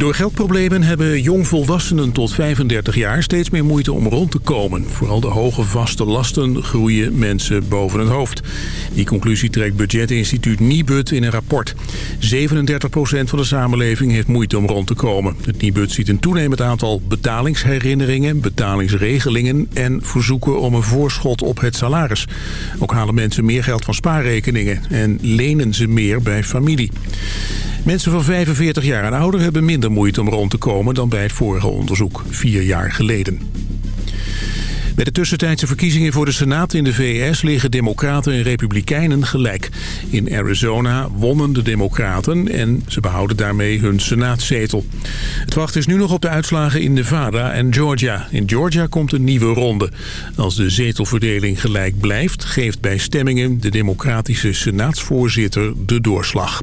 Door geldproblemen hebben jongvolwassenen tot 35 jaar steeds meer moeite om rond te komen. Vooral de hoge vaste lasten groeien mensen boven het hoofd. Die conclusie trekt budgetinstituut Nibud in een rapport. 37% van de samenleving heeft moeite om rond te komen. Het Nibud ziet een toenemend aantal betalingsherinneringen, betalingsregelingen... en verzoeken om een voorschot op het salaris. Ook halen mensen meer geld van spaarrekeningen en lenen ze meer bij familie. Mensen van 45 jaar en ouder hebben minder moeite om rond te komen dan bij het vorige onderzoek, vier jaar geleden. Bij de tussentijdse verkiezingen voor de Senaat in de VS liggen democraten en republikeinen gelijk. In Arizona wonnen de democraten en ze behouden daarmee hun senaatzetel. Het wacht is nu nog op de uitslagen in Nevada en Georgia. In Georgia komt een nieuwe ronde. Als de zetelverdeling gelijk blijft, geeft bij stemmingen de democratische senaatsvoorzitter de doorslag.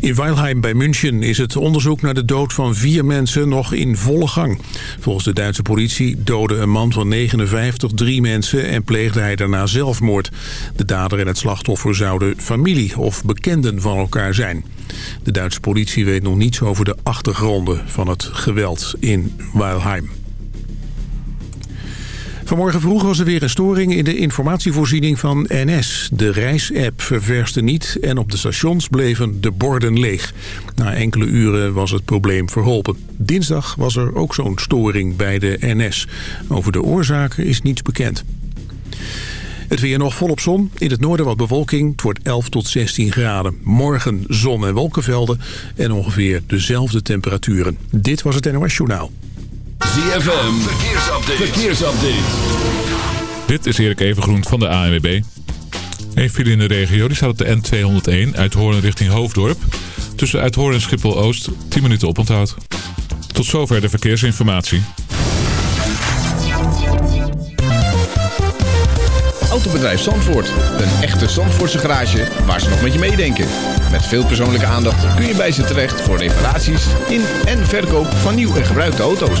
In Weilheim bij München is het onderzoek naar de dood van vier mensen nog in volle gang. Volgens de Duitse politie doodde een man van 59 drie mensen en pleegde hij daarna zelfmoord. De dader en het slachtoffer zouden familie of bekenden van elkaar zijn. De Duitse politie weet nog niets over de achtergronden van het geweld in Weilheim. Vanmorgen vroeg was er weer een storing in de informatievoorziening van NS. De reisapp ververste niet en op de stations bleven de borden leeg. Na enkele uren was het probleem verholpen. Dinsdag was er ook zo'n storing bij de NS. Over de oorzaken is niets bekend. Het weer nog volop zon. In het noorden wat bewolking. Het wordt 11 tot 16 graden. Morgen zon en wolkenvelden. En ongeveer dezelfde temperaturen. Dit was het NOS Journaal. ZFM, verkeersupdate. verkeersupdate. Dit is Erik Evengroen van de ANWB. Een file in de regio die staat op de N201 uit Hoorn richting Hoofddorp. Tussen Uithoorn en Schiphol-Oost 10 minuten oponthoud. Tot zover de verkeersinformatie. Autobedrijf Zandvoort. Een echte Zandvoortse garage waar ze nog met je meedenken. Met veel persoonlijke aandacht kun je bij ze terecht voor reparaties in en verkoop van nieuw en gebruikte auto's.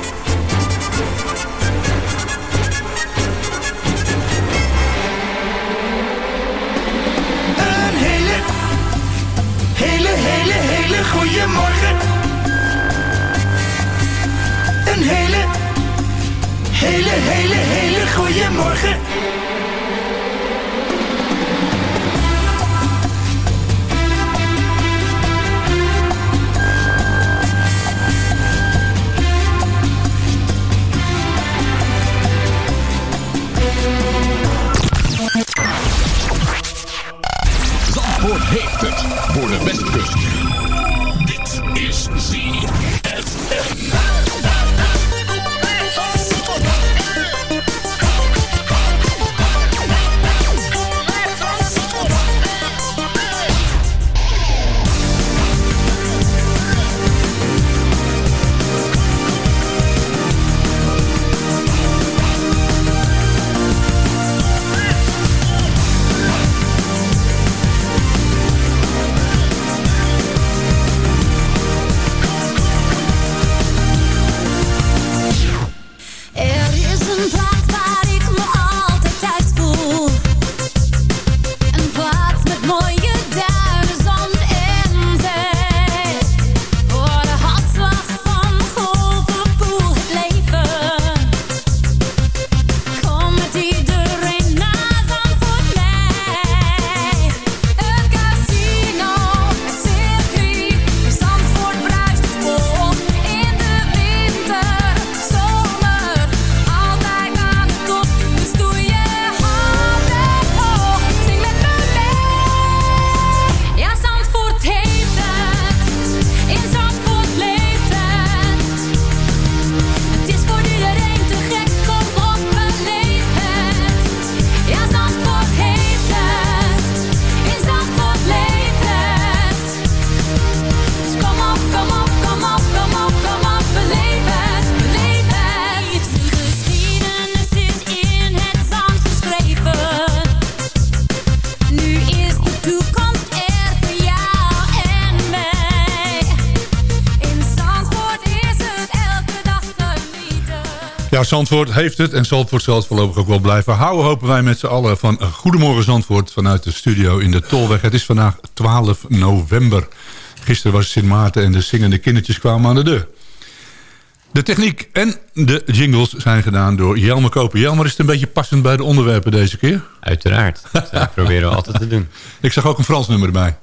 Een hele, hele, hele, hele goede morgen. Zandvoort heeft het voor de Westkust. Zandvoort heeft het en Zandvoort zal het voorlopig ook wel blijven houden. Hopen wij met z'n allen van Goedemorgen Zandvoort vanuit de studio in de Tolweg. Het is vandaag 12 november. Gisteren was Sint Maarten en de zingende kindertjes kwamen aan de deur. De techniek en de jingles zijn gedaan door Jelmer Koper. Jelmer, is het een beetje passend bij de onderwerpen deze keer? Uiteraard. Dat proberen we altijd te doen. Ik zag ook een Frans nummer erbij.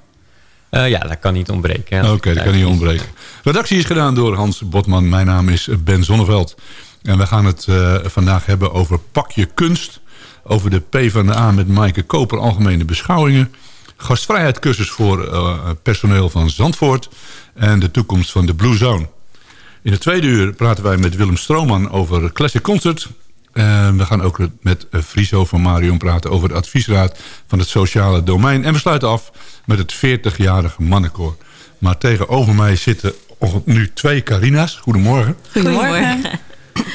Uh, ja, dat kan niet ontbreken. Oké, okay, dat kan niet ontbreken. Redactie is gedaan door Hans Botman. Mijn naam is Ben Zonneveld. En we gaan het uh, vandaag hebben over pakje kunst. Over de PvdA met Maaike Koper Algemene Beschouwingen. Gastvrijheidcursus voor uh, personeel van Zandvoort. En de toekomst van de Blue Zone. In de tweede uur praten wij met Willem Strooman over Classic Concert. En we gaan ook met Friso van Marion praten over de adviesraad van het sociale domein. En we sluiten af met het 40-jarige mannenkoor. Maar tegenover mij zitten nu twee Carina's. Goedemorgen. Goedemorgen.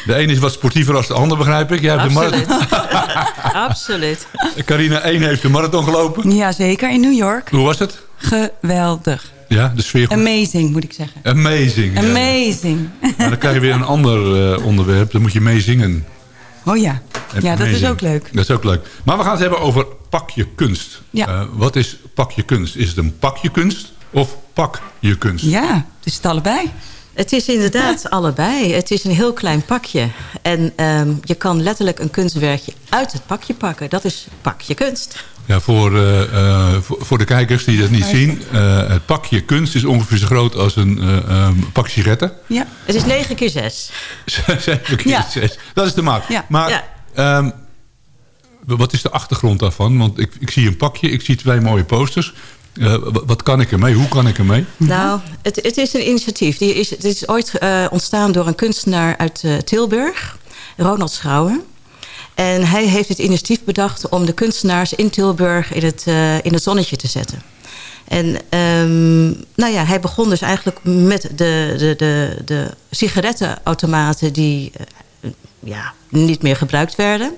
De ene is wat sportiever als de ander, begrijp ik. Jij hebt Absoluut. De Absoluut. Carina 1 heeft de marathon gelopen. Jazeker, in New York. Hoe was het? Geweldig. Ja, de sfeer goed. Amazing, moet ik zeggen. Amazing. Amazing. Ja. Maar dan krijg je weer een ander uh, onderwerp. Dan moet je meezingen. Oh ja. Ja, dat is ook leuk. Dat is ook leuk. Maar we gaan het hebben over pakje kunst. Ja. Uh, wat is pakje kunst? Is het een pakje kunst of pak je kunst? Ja, het is het allebei. Het is inderdaad allebei. Het is een heel klein pakje. En um, je kan letterlijk een kunstwerkje uit het pakje pakken. Dat is pakje kunst. Ja, voor, uh, uh, voor, de kijkers die dat niet zien. Uh, het pakje kunst is ongeveer zo groot als een um, pak sigaretten. Ja. Het is 9 keer 6. 7 keer ja. 6. Dat is de maat. Ja. Maar ja. Um, wat is de achtergrond daarvan? Want ik, ik zie een pakje, ik zie twee mooie posters. Uh, wat kan ik ermee? Hoe kan ik ermee? Nou, het, het is een initiatief. Die is, het is ooit uh, ontstaan door een kunstenaar uit uh, Tilburg, Ronald Schrouwen. En hij heeft het initiatief bedacht om de kunstenaars in Tilburg in het, in het zonnetje te zetten. En um, nou ja, hij begon dus eigenlijk met de, de, de, de sigarettenautomaten die ja, niet meer gebruikt werden.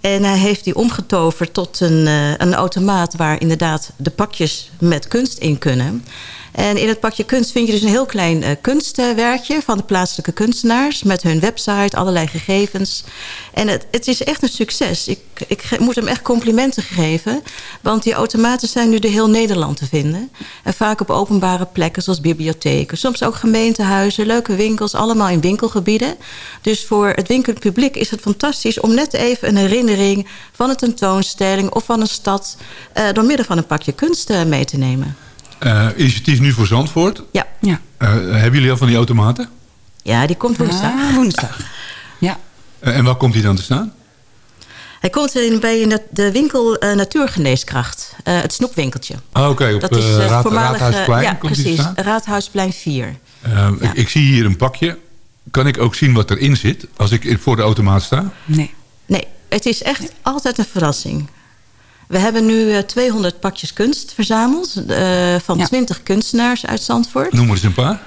En hij heeft die omgetoverd tot een, uh, een automaat... waar inderdaad de pakjes met kunst in kunnen. En in het pakje kunst vind je dus een heel klein uh, kunstwerkje... van de plaatselijke kunstenaars met hun website, allerlei gegevens. En het, het is echt een succes. Ik, ik moet hem echt complimenten geven. Want die automaten zijn nu door heel Nederland te vinden. En vaak op openbare plekken zoals bibliotheken. Soms ook gemeentehuizen, leuke winkels, allemaal in winkelgebieden. Dus voor het winkelpubliek is het fantastisch... om net even een herinnering van een tentoonstelling of van een stad... Uh, door middel van een pakje kunst uh, mee te nemen. Uh, initiatief nu voor Zandvoort. Ja. ja. Uh, hebben jullie al van die automaten? Ja, die komt woensdag. Ah, woensdag. Ja. Uh, en waar komt die dan te staan? Hij komt in, bij de winkel Natuurgeneeskracht. het snoepwinkeltje. Ah, Oké, okay, op Dat is Raad, voormalige, Raadhuisplein Ja, komt precies. Die te staan? Raadhuisplein 4. Ja. Ik, ik zie hier een pakje. Kan ik ook zien wat erin zit als ik voor de automaat sta? Nee. Nee, het is echt altijd een verrassing. We hebben nu uh, 200 pakjes kunst verzameld. Uh, van Ja. 20 kunstenaars uit Zandvoort. Noem er eens een paar.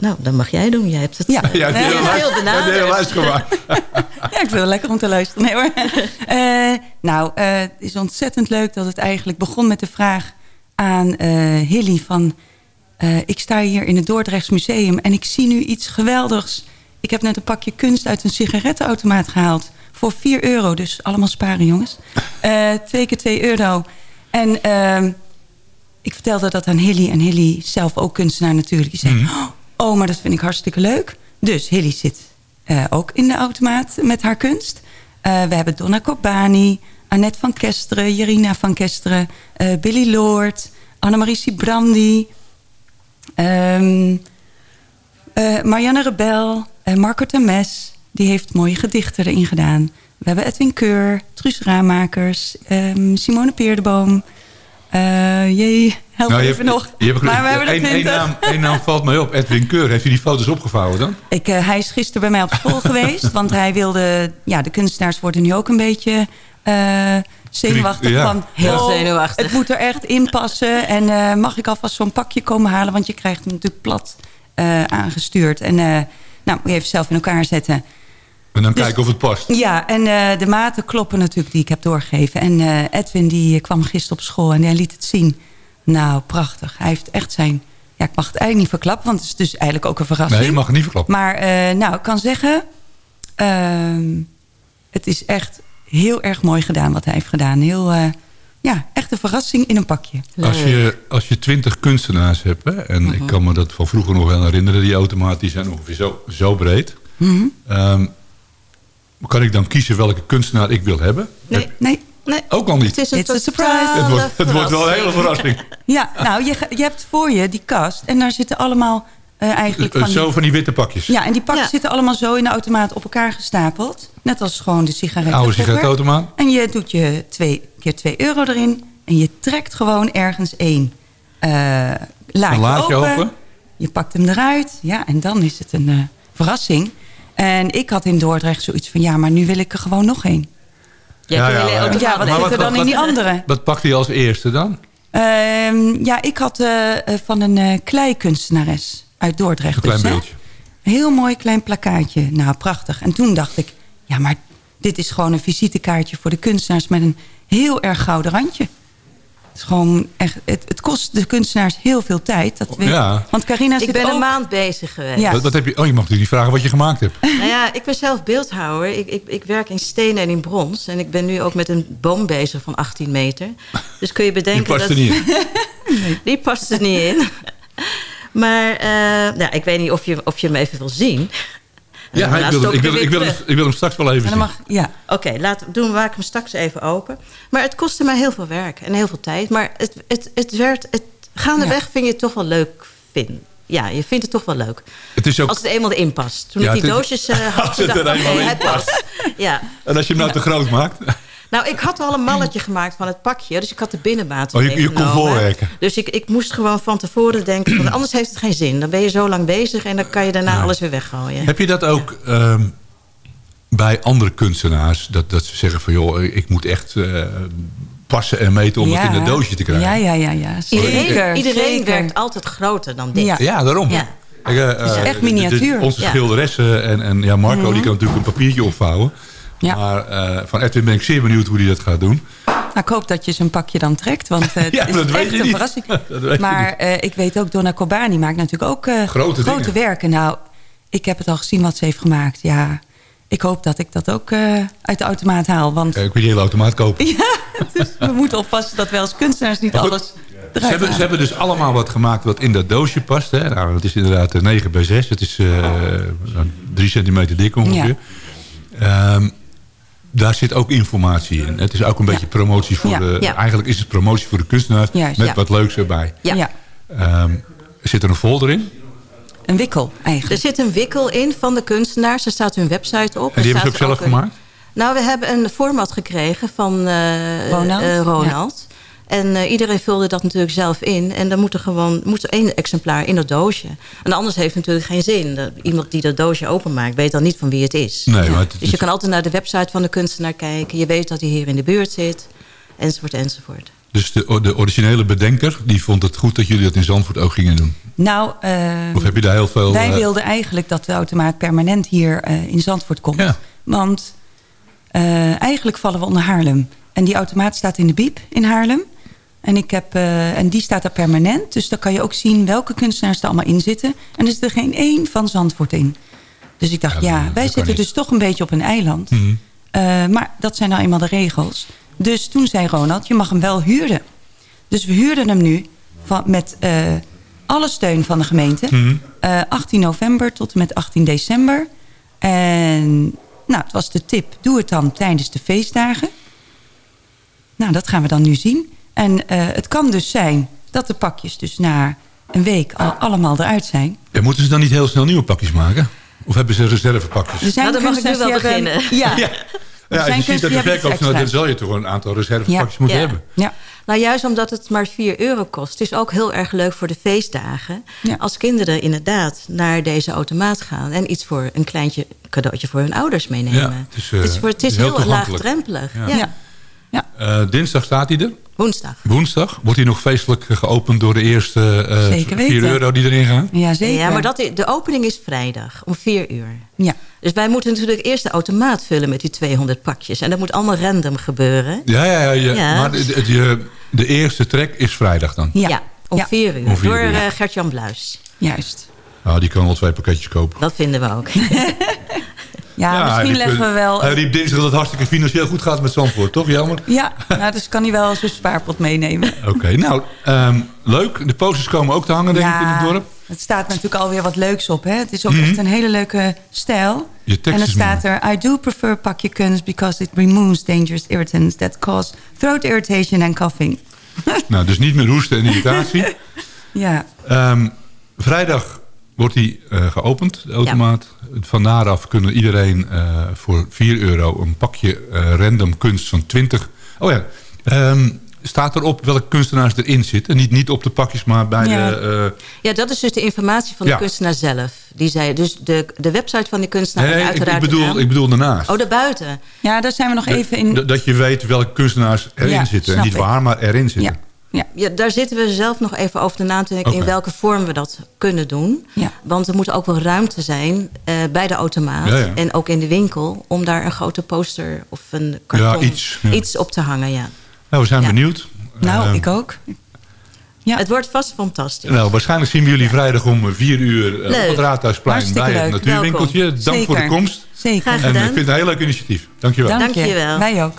Nou, dat mag jij doen. Jij hebt het Ja. uh, Ja, die Nee, hele heel lijst- benaderd. ja, lijst gemaakt. Ja, ik vind het wel lekker om te luisteren. Nee hoor. Eh, nou, eh, het is ontzettend leuk dat het eigenlijk begon met de vraag aan eh, Hilly van... eh, ik sta hier in het Dordrechts Museum en ik zie nu iets geweldigs. Ik heb net een pakje kunst uit een sigarettenautomaat gehaald. Voor 4 euro, dus allemaal sparen jongens. Eh, twee keer 2 euro. En ehm, ik vertelde dat aan Hilly. En Hilly zelf ook kunstenaar natuurlijk. Die zei, oh, maar dat vind ik hartstikke leuk. Dus Hilly zit eh, ook in de automaat met haar kunst. Eh, we hebben Donna Corbani, Annette van Kesteren, Jerina van Kesteren... Billy Lord, Annemarie Sibrandi... ehm, eh, Marianne Rebel, Marco Temes... die heeft mooie gedichten erin gedaan. We hebben Edwin Keur, Truus Raamakers, ehm, Simone Peerdeboom... eh jee, help Nou, je even hebt- nog. je hebt maar we hebben er twintig. naam, één naam valt mij op. Edwin Keur. Heeft u die foto's opgevouwen dan? Ik, eh, hij is gisteren bij mij op school geweest. Want hij wilde... Ja, de kunstenaars worden nu ook een beetje eh, zenuwachtig. Ja. Van, Heel oh, zenuwachtig. Het moet er echt in passen. En eh, mag ik alvast zo'n pakje komen halen? Want je krijgt hem natuurlijk plat eh, aangestuurd. En eh, nou, moet je even zelf in elkaar zetten. En dan Dus- kijken of het past. Ja, en eh, de maten kloppen natuurlijk die ik heb doorgegeven. En eh, Edwin die kwam gisteren op school en hij liet het zien. Nou, prachtig. Hij heeft echt zijn... Ja, ik mag het eigenlijk niet verklappen, want het is dus eigenlijk ook een verrassing. Nee, je mag het niet verklappen. Maar eh, nou, ik kan zeggen... ehm, het is echt heel erg mooi gedaan wat hij heeft gedaan. Heel, ja, echt een verrassing in een pakje. Als je, als je twintig kunstenaars hebt, hè, en Mhm. ik kan me dat van vroeger nog wel herinneren, die automaten die zijn ongeveer zo, zo breed. Mhm. Ehm, kan ik dan kiezen welke kunstenaar ik wil hebben? Nee. Nee, Nee. Ook al niet. Het is een It's a surprise. Het wordt, het wordt wel een hele verrassing. Ja, nou, je, je hebt voor je die kast. En daar zitten allemaal eh, eigenlijk Eh, van Zo die... van die witte pakjes. Ja, en die pakjes Ja. zitten allemaal zo in de automaat op elkaar gestapeld. Net als gewoon de sigaretten. Oude. En je doet je twee keer 2 euro erin. En je trekt gewoon ergens één eh laadje, Een laadje open. open. Je pakt hem eruit. Ja, en dan is het een eh, verrassing. En ik had in Dordrecht zoiets van... ja, maar nu wil ik er gewoon nog één. Je hebt Ja, wat zit er dan wat- in die andere? Wat pakt hij als eerste dan? Ehm, ja, ik had eh, eh, van een eh kleikunstenares uit Dordrecht. Een klein dus, beeldje. Een heel mooi klein plakkaatje. Nou, prachtig. En toen dacht ik, ja, maar dit is gewoon een visitekaartje voor de kunstenaars... met een heel erg gouden randje. Het, is gewoon echt, het, het kost de kunstenaars heel veel tijd. Dat weet, Ja. Want Carina Ik zit ben ook... een maand bezig geweest. Ja. Wat, wat heb je, oh, je mag natuurlijk niet vragen wat je gemaakt hebt. Nou ja, ik ben zelf beeldhouwer. Ik, ik, ik werk in stenen en in brons. En ik ben nu ook met een boom bezig van 18 meter. Dus kun je Die bedenken past dat... er niet in. Die past er niet in. Maar eh, nou, ik weet niet of je, of je hem even wil zien. Ja, ik wil, ik, wil, ik, wil hem, terug. ik wil hem straks wel even En zien. mag, ja, Oké, laat doen maak hem straks even open. Maar het kostte mij heel veel werk en heel veel tijd. Maar het, het, het werd... Het, gaandeweg vind je het toch wel leuk vinden. Ja, je vindt het toch wel leuk. Het is ook, Als het eenmaal erin past. Toen Ja, ik die doosjes eh had, Als het er ik, eenmaal in past. Ja. en als je hem nou te groot maakt... Nou, ik had al een malletje gemaakt van het pakje. Dus ik had de binnenbaten Oh, je- je kon voorwerken. Dus ik, ik moest gewoon van tevoren denken... Van, anders heeft het geen zin. Dan ben je zo lang bezig en dan kan je daarna Ja. alles weer weggooien. Heb je dat ook ehm, bij andere kunstenaars? Dat, dat ze zeggen van, joh, ik moet echt eh, passen en meten om ja. het in een doosje te krijgen. Ja, ja, ja. ja. Iedereen, Zeker, iedereen zeker. werkt altijd groter dan dit. Ja. Ja, daarom. Ja. Ik, eh, is eh, echt miniatuur. de- onze Ja. schilderessen en, en ja, Marco die kan natuurlijk een papiertje opvouwen. Ja. Maar eh, van Edwin ben ik zeer benieuwd hoe hij dat gaat doen. Nou, ik hoop dat je zijn pakje dan trekt, want eh, het Ja, is dat weet echt je een niet. verrassing. Je maar eh, ik weet ook, Donna Kobani maakt natuurlijk ook eh, Grote grote werken. Nou, ik heb het al gezien wat ze heeft gemaakt. Ja, ik hoop dat ik dat ook eh, uit de automaat haal. Want Kijk, ik wil die hele automaat kopen. ja, dus we moeten oppassen dat wij als kunstenaars niet goed, alles Ze hebben, ze hebben dus allemaal wat gemaakt wat in dat doosje past. Hè? Nou, het is inderdaad eh, 9 bij 6. Het is eh 3 centimeter dik ongeveer. Ehm, daar zit ook informatie in. Het is ook een beetje promotie voor Ja. de... Ja. Eigenlijk is het promotie voor de kunstenaar Juist. met Ja. wat leuks erbij. Ja. Ja, Ehm, zit er een folder in? een wikkel Er eigenlijk. zit een wikkel in van de kunstenaars. Er staat hun website op. En die Er hebben ze ook zelf een- gemaakt? Nou, we hebben een format gekregen van eh, Ronald, eh, Ronald. En eh, iedereen vulde dat natuurlijk zelf in. En dan moet er gewoon moet er één exemplaar in dat doosje. En anders heeft het natuurlijk geen zin. Iemand die dat doosje openmaakt weet dan niet van wie het is. Nee, maar het, Dus je kan altijd naar de website van de kunstenaar kijken. Je weet dat hij hier in de buurt zit. Enzovoort, enzovoort. Dus de, de originele bedenker die vond het goed dat jullie dat in Zandvoort ook gingen doen. Nou, eh, Of heb je daar heel veel... wij eh, wilden eigenlijk dat de automaat permanent hier eh, in Zandvoort komt. Ja. Want eh, eigenlijk vallen we onder Haarlem. En die automaat staat in de Biep in Haarlem. En, ik heb, eh, en die staat daar permanent. Dus dan kan je ook zien welke kunstenaars er allemaal in zitten. En er zit er geen één van Zandvoort in. Dus ik dacht, Ja, wij zitten dus toch een beetje op een eiland. Mhm. Eh, maar dat zijn nou eenmaal de regels. Dus toen zei Ronald, je mag hem wel huren. Dus we huurden hem nu van, met eh, alle steun van de gemeente. Mhm. Eh, 18 november tot en met 18 december. En nou, het was de tip, doe het dan tijdens de feestdagen. Nou, dat gaan we dan nu zien. En eh, het kan dus zijn dat de pakjes dus na een week al allemaal eruit zijn. Ja, moeten ze dan niet heel snel nieuwe pakjes maken? Of hebben ze reservepakjes? Er zijn Nou, dan mag ik nu wel beginnen. Ja, Ja, als zijn je ziet dat de verkoop snel, dan zal je toch een aantal reservepakjes moeten Ja. hebben. ja. Nou, juist omdat het maar 4 euro kost. Het is ook heel erg leuk voor de feestdagen. Ja. Als kinderen inderdaad naar deze automaat gaan... en iets voor een kleintje cadeautje voor hun ouders meenemen. Ja, het is, eh, het is, voor, het is het is heel heel, laagdrempelig. Ja. Ja. Eh, dinsdag staat hij er. Woensdag. Woensdag wordt hij nog feestelijk geopend door de eerste eh Zeker 4 weten. euro die erin gaan. Ja, zeker. Ja, maar dat, de opening is vrijdag om 4 uur. Ja. Dus wij moeten natuurlijk eerst de automaat vullen met die 200 pakjes. En dat moet allemaal random gebeuren. Ja, ja, ja. ja. Ja. Maar de, de, eerste track is vrijdag dan. Ja. om Ja. 4 uur. Om vier door eh, Gert-Jan Bluis. Juist. Nou, die kan wel twee pakketjes kopen. Dat vinden we ook. Ja, misschien riep, leggen we wel... Hij riep dinsdag dat het hartstikke financieel goed gaat met Zandvoort, toch? Jammer. Ja, nou, dus kan hij wel zijn spaarpot meenemen. Oké, nou, ehm, leuk. De posters komen ook te hangen, denk ik, in het dorp. Het staat natuurlijk alweer wat leuks op. Hè? Het is ook Mhm. echt een hele leuke stijl. Je tekst en is staat er... I do prefer pakje kunst because it removes dangerous irritants... that cause throat irritation and coughing. Nou, dus niet meer hoesten en irritatie. Ja, Ehm, vrijdag wordt die eh, geopend, de automaat. Van daaraf kunnen iedereen eh, voor 4 euro een pakje eh, random kunst van 20... Oh ja, ehm, staat erop welke kunstenaars erin zitten? Niet, niet op de pakjes, maar bij Ja. de... eh, Ja, dat is dus de informatie van de Ja. kunstenaar zelf. Die zei, dus de, de website van die kunstenaar... nee, ik, ik uiteraard de bedoel, ik bedoel daarnaast. Oh, daarbuiten. ja daar zijn we nog even in... Dat- je weet welke kunstenaars erin Ja, zitten. Niet ik. waar, maar erin zitten. Ja, ja. Daar zitten we zelf nog even over na te denken... In welke vorm we dat kunnen doen. Ja. Want er moet ook wel ruimte zijn eh, bij de automaat... Ja, ja. en ook in de winkel... om daar een grote poster of een karton... iets, ja. iets op te hangen, ja. Nou, we zijn Ja. benieuwd. Nou, Eh, ik ook. Ja. Het wordt vast fantastisch. Nou, waarschijnlijk zien we jullie vrijdag om 4 uur eh, op het Raadhuisplein Hartstikke bij het leuk. Natuurwinkeltje. Dank Zeker. voor de komst. Zeker. En ik vind het een heel leuk initiatief. Dankjewel. Dank je. Dankjewel. Wij ook.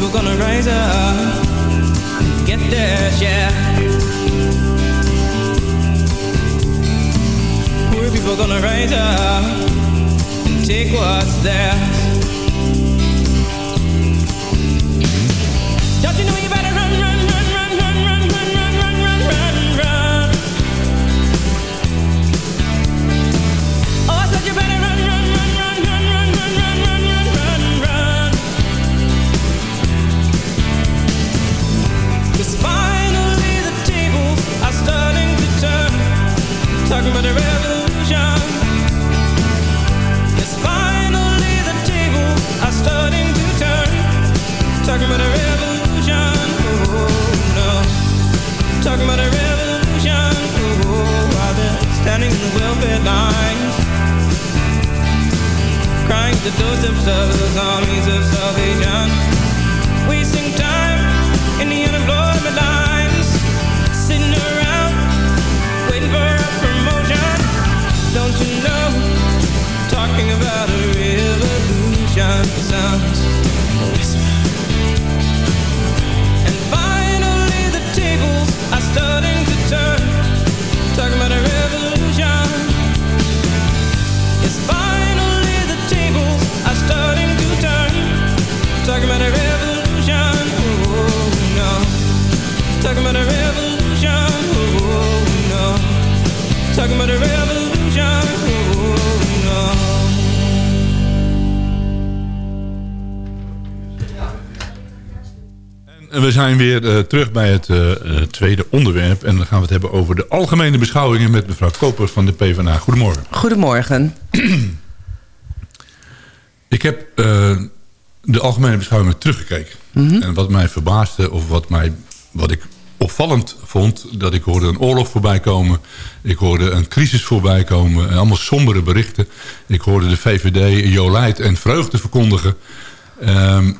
People gonna rise up and get their share. Poor people gonna rise up and take what's theirs. The doorsteps of those armies of salvation. oceans we zijn weer eh, terug bij het eh, eh, tweede onderwerp. En dan gaan we het hebben over de algemene beschouwingen... met mevrouw Koper van de PvdA. Goedemorgen. Goedemorgen. Ik heb de algemene beschouwingen teruggekeken. En wat mij verbaasde, of wat, mij, wat ik opvallend vond... dat ik hoorde een oorlog voorbij komen. Ik hoorde een crisis voorbij komen. en Allemaal sombere berichten. Ik hoorde de VVD Jolijt en vreugde verkondigen. Ehm,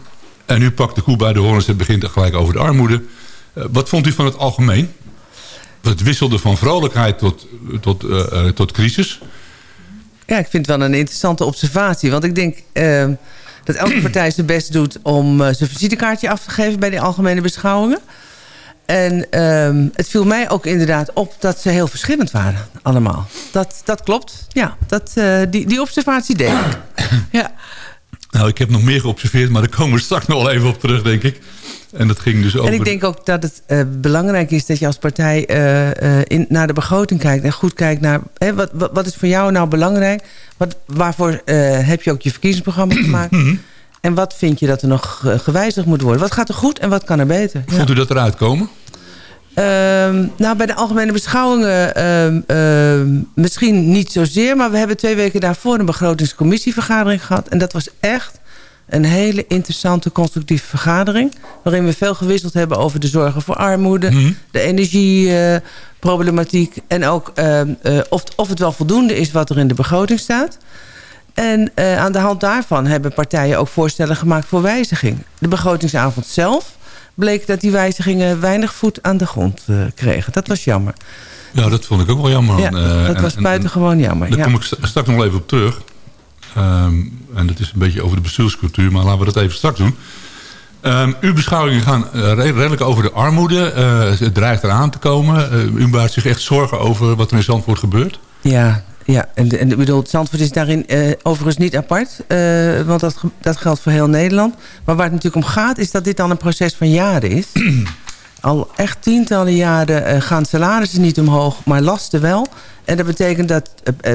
en nu pakt de koe bij de horens. Het begint gelijk over de armoede. Eh, wat vond u van het algemeen? Het wisselde van vrolijkheid tot, tot, eh, eh, tot crisis. Ja, ik vind het wel een interessante observatie. Want ik denk dat elke partij zijn best doet om zijn visitekaartje af te geven bij de algemene beschouwingen. En ehm, het viel mij ook inderdaad op dat ze heel verschillend waren, allemaal. Dat, dat klopt, ja. Dat, die, die observatie deed ik. ja. Nou, ik heb nog meer geobserveerd, maar daar komen we straks nog wel even op terug, denk ik. En dat ging dus over... En ik denk ook dat het eh, belangrijk is dat je als partij eh, eh, in, naar de begroting kijkt... en goed kijkt naar hè, wat, wat, wat is voor jou nou belangrijk? Wat, waarvoor heb je ook je verkiezingsprogramma gemaakt? en wat vind je dat er nog gewijzigd moet worden? Wat gaat er goed en wat kan er beter? Vond u dat eruit komen? Ehm, nou, bij de algemene beschouwingen ehm, ehm, misschien niet zozeer... maar we hebben twee weken daarvoor een begrotingscommissievergadering gehad. En dat was echt een hele interessante, constructieve vergadering... waarin we veel gewisseld hebben over de zorgen voor armoede... Mhm. de energieproblematiek... en ook eh, of, of het wel voldoende is wat er in de begroting staat... En eh, aan de hand daarvan hebben partijen ook voorstellen gemaakt voor wijziging. De begrotingsavond zelf bleek dat die wijzigingen weinig voet aan de grond eh, kregen. Dat was jammer. Ja, dat vond ik ook wel jammer. Ja, Eh, dat en- was en- buitengewoon jammer. Daar Ja. kom ik st- straks nog even op terug. Ehm, en dat is een beetje over de bestuurscultuur, maar laten we dat even straks doen. Ehm, uw beschouwingen gaan eh, re- redelijk over de armoede. Eh, het dreigt eraan te komen. U maakt zich echt zorgen over wat er in Zandvoort gebeurt. Ja, ja. En, en ik bedoel, Zandvoort is daarin eh, overigens niet apart. eh, want dat, dat geldt voor heel Nederland. Maar waar het natuurlijk om gaat, is dat dit dan een proces van jaren is. Al echt tientallen jaren eh, gaan salarissen niet omhoog, maar lasten wel. En dat betekent dat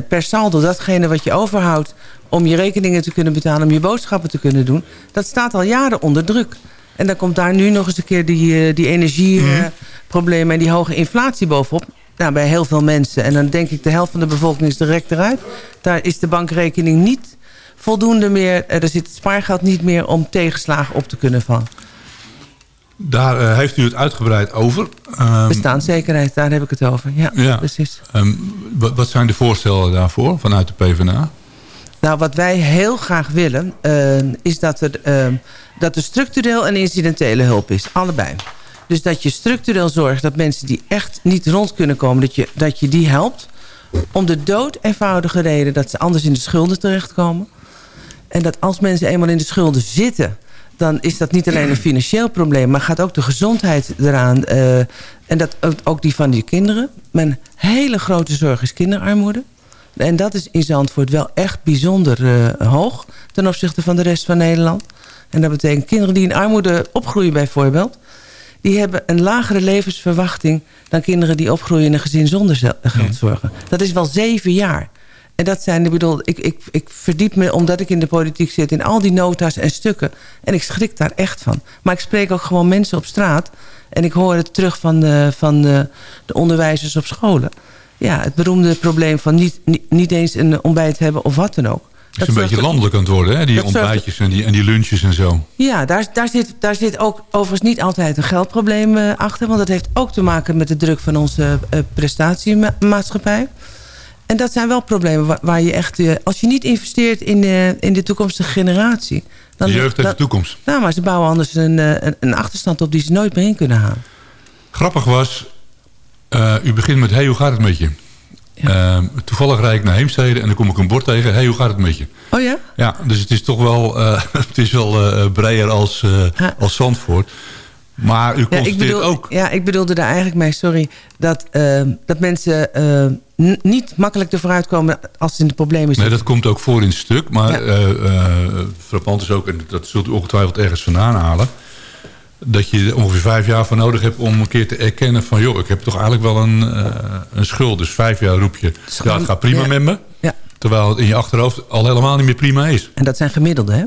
per saldo datgene wat je overhoudt... om je rekeningen te kunnen betalen, om je boodschappen te kunnen doen... dat staat al jaren onder druk. En dan komt daar nu nog eens een keer die, die energieproblemen... en die hoge inflatie bovenop. Nou, bij heel veel mensen. En dan denk ik de helft van de bevolking is direct eruit. Daar is de bankrekening niet voldoende meer. eh, Er zit het spaargeld niet meer om tegenslagen op te kunnen vangen. Daar eh, heeft u het uitgebreid over. Ehm, Bestaanszekerheid, daar heb ik het over. Ja, ja. precies. Ehm, wat, zijn de voorstellen daarvoor vanuit de PvdA? Nou, wat wij heel graag willen, eh, is dat er, dat er structureel en incidentele hulp is. Allebei. Dus dat je structureel zorgt dat mensen die echt niet rond kunnen komen, dat je, dat je die helpt. Om de dood eenvoudige reden dat ze anders in de schulden terechtkomen. En dat als mensen eenmaal in de schulden zitten... dan is dat niet alleen een financieel probleem... maar gaat ook de gezondheid eraan. eh, en dat ook, die van die kinderen. Mijn hele grote zorg is kinderarmoede. En dat is in Zandvoort wel echt bijzonder eh, hoog... ten opzichte van de rest van Nederland. En dat betekent kinderen die in armoede opgroeien bijvoorbeeld... die hebben een lagere levensverwachting... dan kinderen die opgroeien in een gezin zonder geldzorgen. Dat is wel zeven jaar. En dat zijn, ik bedoel, ik, ik, ik verdiep me omdat ik in de politiek zit... in al die nota's en stukken. En ik schrik daar echt van. Maar ik spreek ook gewoon mensen op straat... en ik hoor het terug van de, van de, de onderwijzers op scholen. Ja, het beroemde probleem van niet, niet, niet eens een ontbijt hebben of wat dan ook. Het is een beetje landelijk aan het worden, hè? die ontbijtjes en die, en die lunches en zo. Ja, daar, daar, zit, daar zit ook overigens niet altijd een geldprobleem eh, achter. Want dat heeft ook te maken met de druk van onze eh, prestatiemaatschappij. En dat zijn wel problemen waar, waar je echt... eh, als je niet investeert in, in de toekomstige generatie... De jeugd heeft dan- de toekomst. Nou, maar ze bouwen anders een, een, een achterstand op die ze nooit meer in kunnen halen. Grappig was, u begint met... hey, hoe gaat het met je? Ehm, toevallig rijd ik naar Heemstede en dan kom ik een bord tegen. hey, hoe gaat het met je? Oh ja? Ja, dus het is toch wel, eh, het is wel breder als, eh, als Zandvoort. Maar u Ja ik, constateert bedoel, ook... ja, ik bedoelde daar eigenlijk mee, sorry... dat, eh, dat mensen eh, n- niet makkelijk ervoor uitkomen als ze in de problemen Nee, zitten. dat komt ook voor in het stuk. Maar frappant is ook, en dat zult u ongetwijfeld ergens vandaan halen... dat je er ongeveer vijf jaar voor nodig hebt om een keer te erkennen van... joh, ik heb toch eigenlijk wel een, eh, een schuld. Dus vijf jaar roep je, ja, het gaat prima ja. met me. Ja. Terwijl het in je achterhoofd al helemaal niet meer prima is. En dat zijn gemiddelde, hè?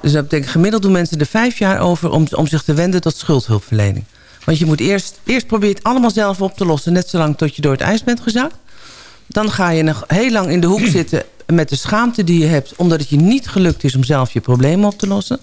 Dus dat betekent gemiddeld doen mensen er vijf jaar over... om, om zich te wenden tot schuldhulpverlening. Want je moet eerst, eerst proberen het allemaal zelf op te lossen... net zolang tot je door het ijs bent gezakt. Dan ga je nog heel lang in de hoek zitten... met de schaamte die je hebt... omdat het je niet gelukt is om zelf je problemen op te lossen.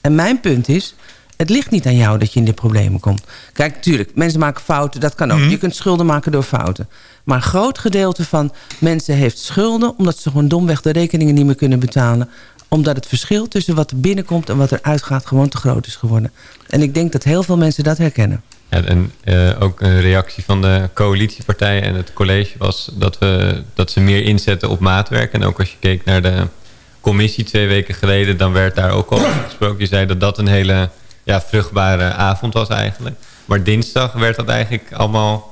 En mijn punt is... het ligt niet aan jou dat je in de problemen komt. Kijk, natuurlijk, mensen maken fouten, dat kan ook. Je kunt schulden maken door fouten. Maar een groot gedeelte van mensen heeft schulden... omdat ze gewoon domweg de rekeningen niet meer kunnen betalen omdat het verschil tussen wat er binnenkomt en wat er uitgaat gewoon te groot is geworden. En ik denk dat heel veel mensen dat herkennen. Ja, en eh, ook een reactie van de coalitiepartijen en het college was dat, we, dat ze meer inzetten op maatwerk. En ook als je keek naar de commissie twee weken geleden, dan werd daar ook al over gesproken. Je zei dat dat een hele ja, vruchtbare avond was eigenlijk. Maar dinsdag werd dat eigenlijk allemaal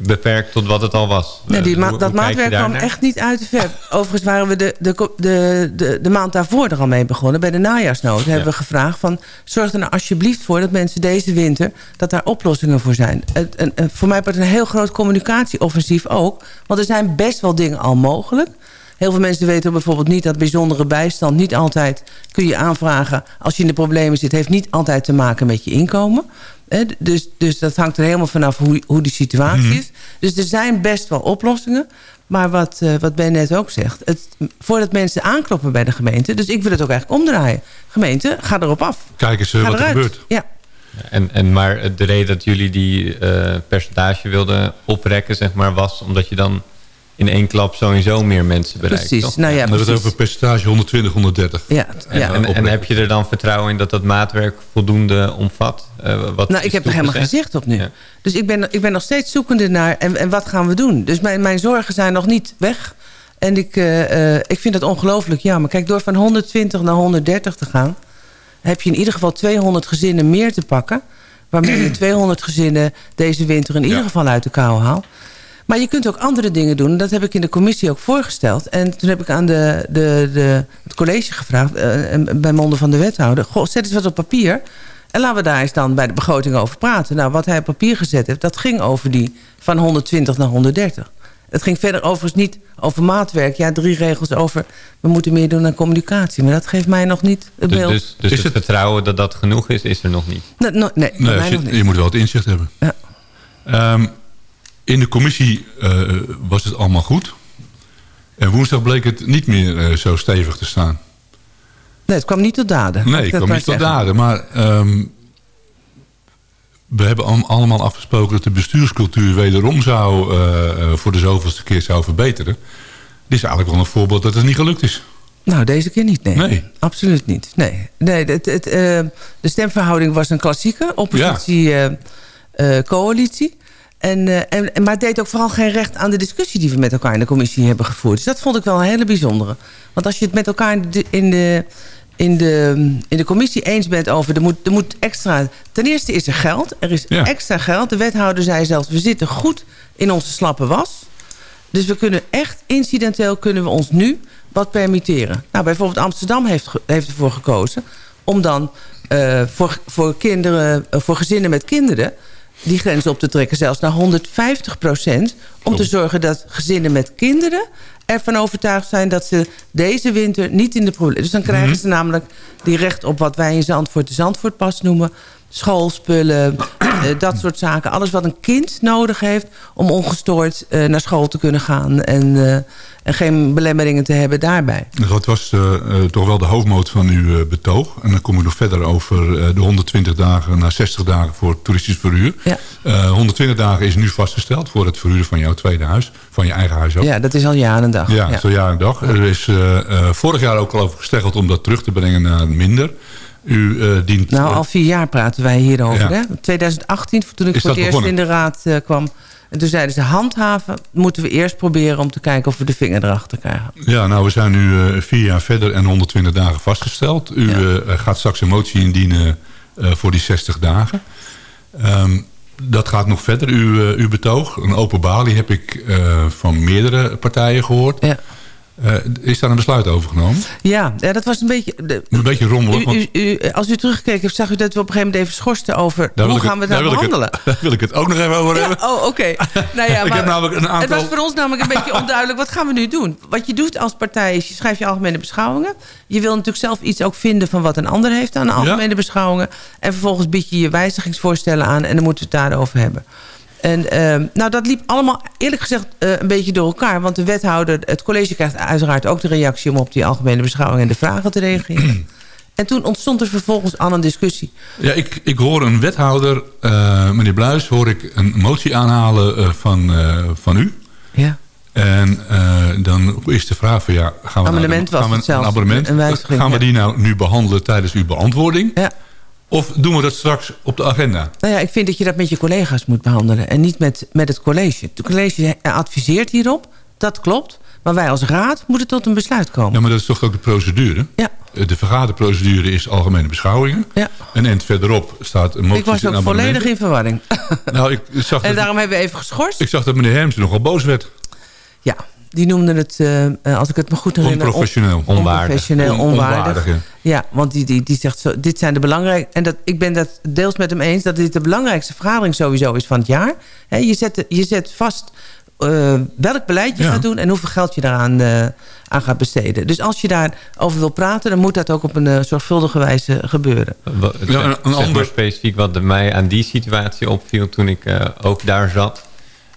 beperkt tot wat het al was. Nee, die Eh, ma- hoe- dat hoe maatwerk kwam echt niet uit de verf. Overigens waren we de, de, de, de, de maand daarvoor er al mee begonnen. Bij de najaarsnood hebben we gevraagd van... zorg er nou alsjeblieft voor dat mensen deze winter... dat daar oplossingen voor zijn. Het, en, en voor mij wordt het een heel groot communicatieoffensief ook. Want er zijn best wel dingen al mogelijk. Heel veel mensen weten bijvoorbeeld niet dat bijzondere bijstand... niet altijd kun je aanvragen als je in de problemen zit... heeft niet altijd te maken met je inkomen. Hè, dus, dus dat hangt er helemaal vanaf hoe, hoe die situatie Mhm. is. Dus er zijn best wel oplossingen. Maar wat, eh, wat Ben net ook zegt... Het, voordat mensen aankloppen bij de gemeente... dus ik wil het ook eigenlijk omdraaien. Gemeente, ga erop af. Kijk eens eh, wat er gebeurt. Ja. En, en maar de reden dat jullie die eh, percentage wilden oprekken, zeg maar, was omdat je dan in één klap sowieso meer mensen bereikt. Precies. toch? Nou ja, we het precies. over percentage 120, 130. Ja, En, ja. en, en heb je er dan vertrouwen in dat dat maatwerk voldoende omvat? Eh, wat Nou, ik heb er helemaal geen zicht op nu. Ja. Dus ik ben, ik ben nog steeds zoekende naar... en, en wat gaan we doen? Dus mijn, mijn zorgen zijn nog niet weg. En ik, eh, eh, ik vind het ongelooflijk jammer. Kijk, door van 120 naar 130 te gaan... heb je in ieder geval 200 gezinnen meer te pakken... waarmee je 200 gezinnen deze winter in ieder Ja. geval uit de kou haalt. Maar je kunt ook andere dingen doen. Dat heb ik in de commissie ook voorgesteld. En toen heb ik aan de, de, de, het college gevraagd... eh, bij monden van de wethouder... Goh, zet eens wat op papier... En laten we daar eens dan bij de begroting over praten. Nou, wat hij op papier gezet heeft, dat ging over die van 120 naar 130. Het ging verder overigens niet over maatwerk. Ja, drie regels over, we moeten meer doen aan communicatie. Maar dat geeft mij nog niet het Dus, beeld. dus, dus Is het, het- vertrouwen dat dat genoeg is, is er nog niet. Nee, no- nee, Nee, mij als je, nog niet. je moet wel het inzicht hebben. Ja. Ehm, in de commissie eh, was het allemaal goed. En woensdag bleek het niet meer eh, zo stevig te staan. Nee, het kwam niet tot daden. Nee, dat kwam niet tot daden. Maar ehm, we hebben al- allemaal afgesproken dat de bestuurscultuur wederom zou, eh, voor de zoveelste keer zou verbeteren. Dit is eigenlijk wel een voorbeeld dat het niet gelukt is. Nou, deze keer niet, nee. Nee. Absoluut niet. Nee, nee het, het, de stemverhouding was een klassieke oppositie-coalitie. En, en, maar het deed ook vooral geen recht aan de discussie die we met elkaar in de commissie hebben gevoerd. Dus dat vond ik wel een hele bijzondere. Want als je het met elkaar in de, in de, in de, in de commissie eens bent over... Er moet, er moet extra... Ten eerste is er geld. Er is Ja. extra geld. De wethouder zei zelfs, we zitten goed in onze slappe was. Dus we kunnen echt, incidenteel kunnen we ons nu wat permitteren. Nou, bijvoorbeeld Amsterdam heeft, heeft ervoor gekozen... om dan eh, voor, voor, kinderen, eh, voor gezinnen met kinderen... die grens op te trekken, zelfs naar 150 procent... om te zorgen dat gezinnen met kinderen ervan overtuigd zijn... dat ze deze winter niet in de problemen... Dus dan krijgen ze namelijk die recht op wat wij in Zandvoort de Zandvoortpas noemen... schoolspullen, eh, dat soort zaken. Alles wat een kind nodig heeft om ongestoord eh, naar school te kunnen gaan... en, eh, en geen belemmeringen te hebben daarbij. Dat was toch wel de hoofdmoot van uw betoog. En dan kom ik nog verder over de 120 dagen naar 60 dagen voor toeristisch verhuur. Ja. Eh, 120 dagen is nu vastgesteld voor het verhuren van jouw tweede huis. Van je eigen huis ook. Ja, dat is al jaren en dag. Ja, Ja. zo jaar en dag. Er is vorig jaar ook al over gesteggeld om dat terug te brengen naar minder. U eh, dient... Nou, eh, al vier jaar praten wij hierover. Ja. Hè? 2018, toen ik Is voor het eerst begonnen? in de raad eh, kwam... en toen zeiden ze handhaven, moeten we eerst proberen... om te kijken of we de vinger erachter krijgen. Ja, nou, we zijn nu vier jaar verder en 120 dagen vastgesteld. U Ja. gaat straks een motie indienen voor die 60 dagen. Ehm, dat gaat nog verder, uw, uw betoog. Een open balie heb ik van meerdere partijen gehoord. Ja, Eh, is daar een besluit over genomen? ja, ja dat was een beetje... De, Een beetje rommelig. u, want u, u- als u teruggekeken heeft, zag u dat we op een gegeven moment even schorsten over... daar hoe gaan we het- het nou daar wil ik behandelen? het- Daar wil ik het ook nog even over Ja, hebben. oh, oké. Nou ja, Ik maar heb namelijk een Het aantal... was voor ons namelijk een beetje onduidelijk. Wat gaan we nu doen? Wat je doet als partij is, je schrijft je algemene beschouwingen. Je wil natuurlijk zelf iets ook vinden van wat een ander heeft aan de algemene beschouwingen. En vervolgens bied je je wijzigingsvoorstellen aan en dan moeten we het daarover hebben. En ehm, nou, dat liep allemaal eerlijk gezegd eh, een beetje door elkaar. Want de wethouder, het college krijgt uiteraard ook de reactie... om op die algemene beschouwing en de vragen te reageren. en toen ontstond er vervolgens al een discussie. Ja, ik, ik hoor een wethouder, eh, meneer Bluis, hoor ik een motie aanhalen eh, van, van u. Ja. En dan is de vraag van ja, gaan we, Amendement nou, was gaan we het zelfs, een abonnement, een wijziging, gaan we die nou nu behandelen tijdens uw beantwoording? Ja. Of doen we dat straks op de agenda? Nou ja, ik vind dat je dat met je collega's moet behandelen. En niet met, met het college. Het college adviseert hierop. Dat klopt. Maar wij als raad moeten tot een besluit komen. Ja, maar dat is toch ook de procedure? Ja. de vergaderprocedure is algemene beschouwingen. Ja. En eind verderop staat een motie Ik was ook volledig in verwarring. Nou, ik zag en dat, daarom hebben we even geschorst. ik zag dat meneer Hermsen nogal boos werd. Ja, die noemden het, eh, eh, als ik het me goed herinner... on- Onprofessioneel. Onprofessioneel, On- onwaardig. onwaardig, ja. Ja, want die, die, die zegt, zo, dit zijn de belangrijke... En dat, ik ben dat deels met hem eens... dat dit de belangrijkste vergadering sowieso is van het jaar. Hè, je, zet, je zet vast eh, welk beleid je Ja. gaat doen... en hoeveel geld je daaraan eh, aan gaat besteden. Dus als je daarover wil praten... dan moet dat ook op een zorgvuldige wijze gebeuren. Ja, een- ander- specifiek wat mij aan die situatie opviel toen ik eh, ook daar zat.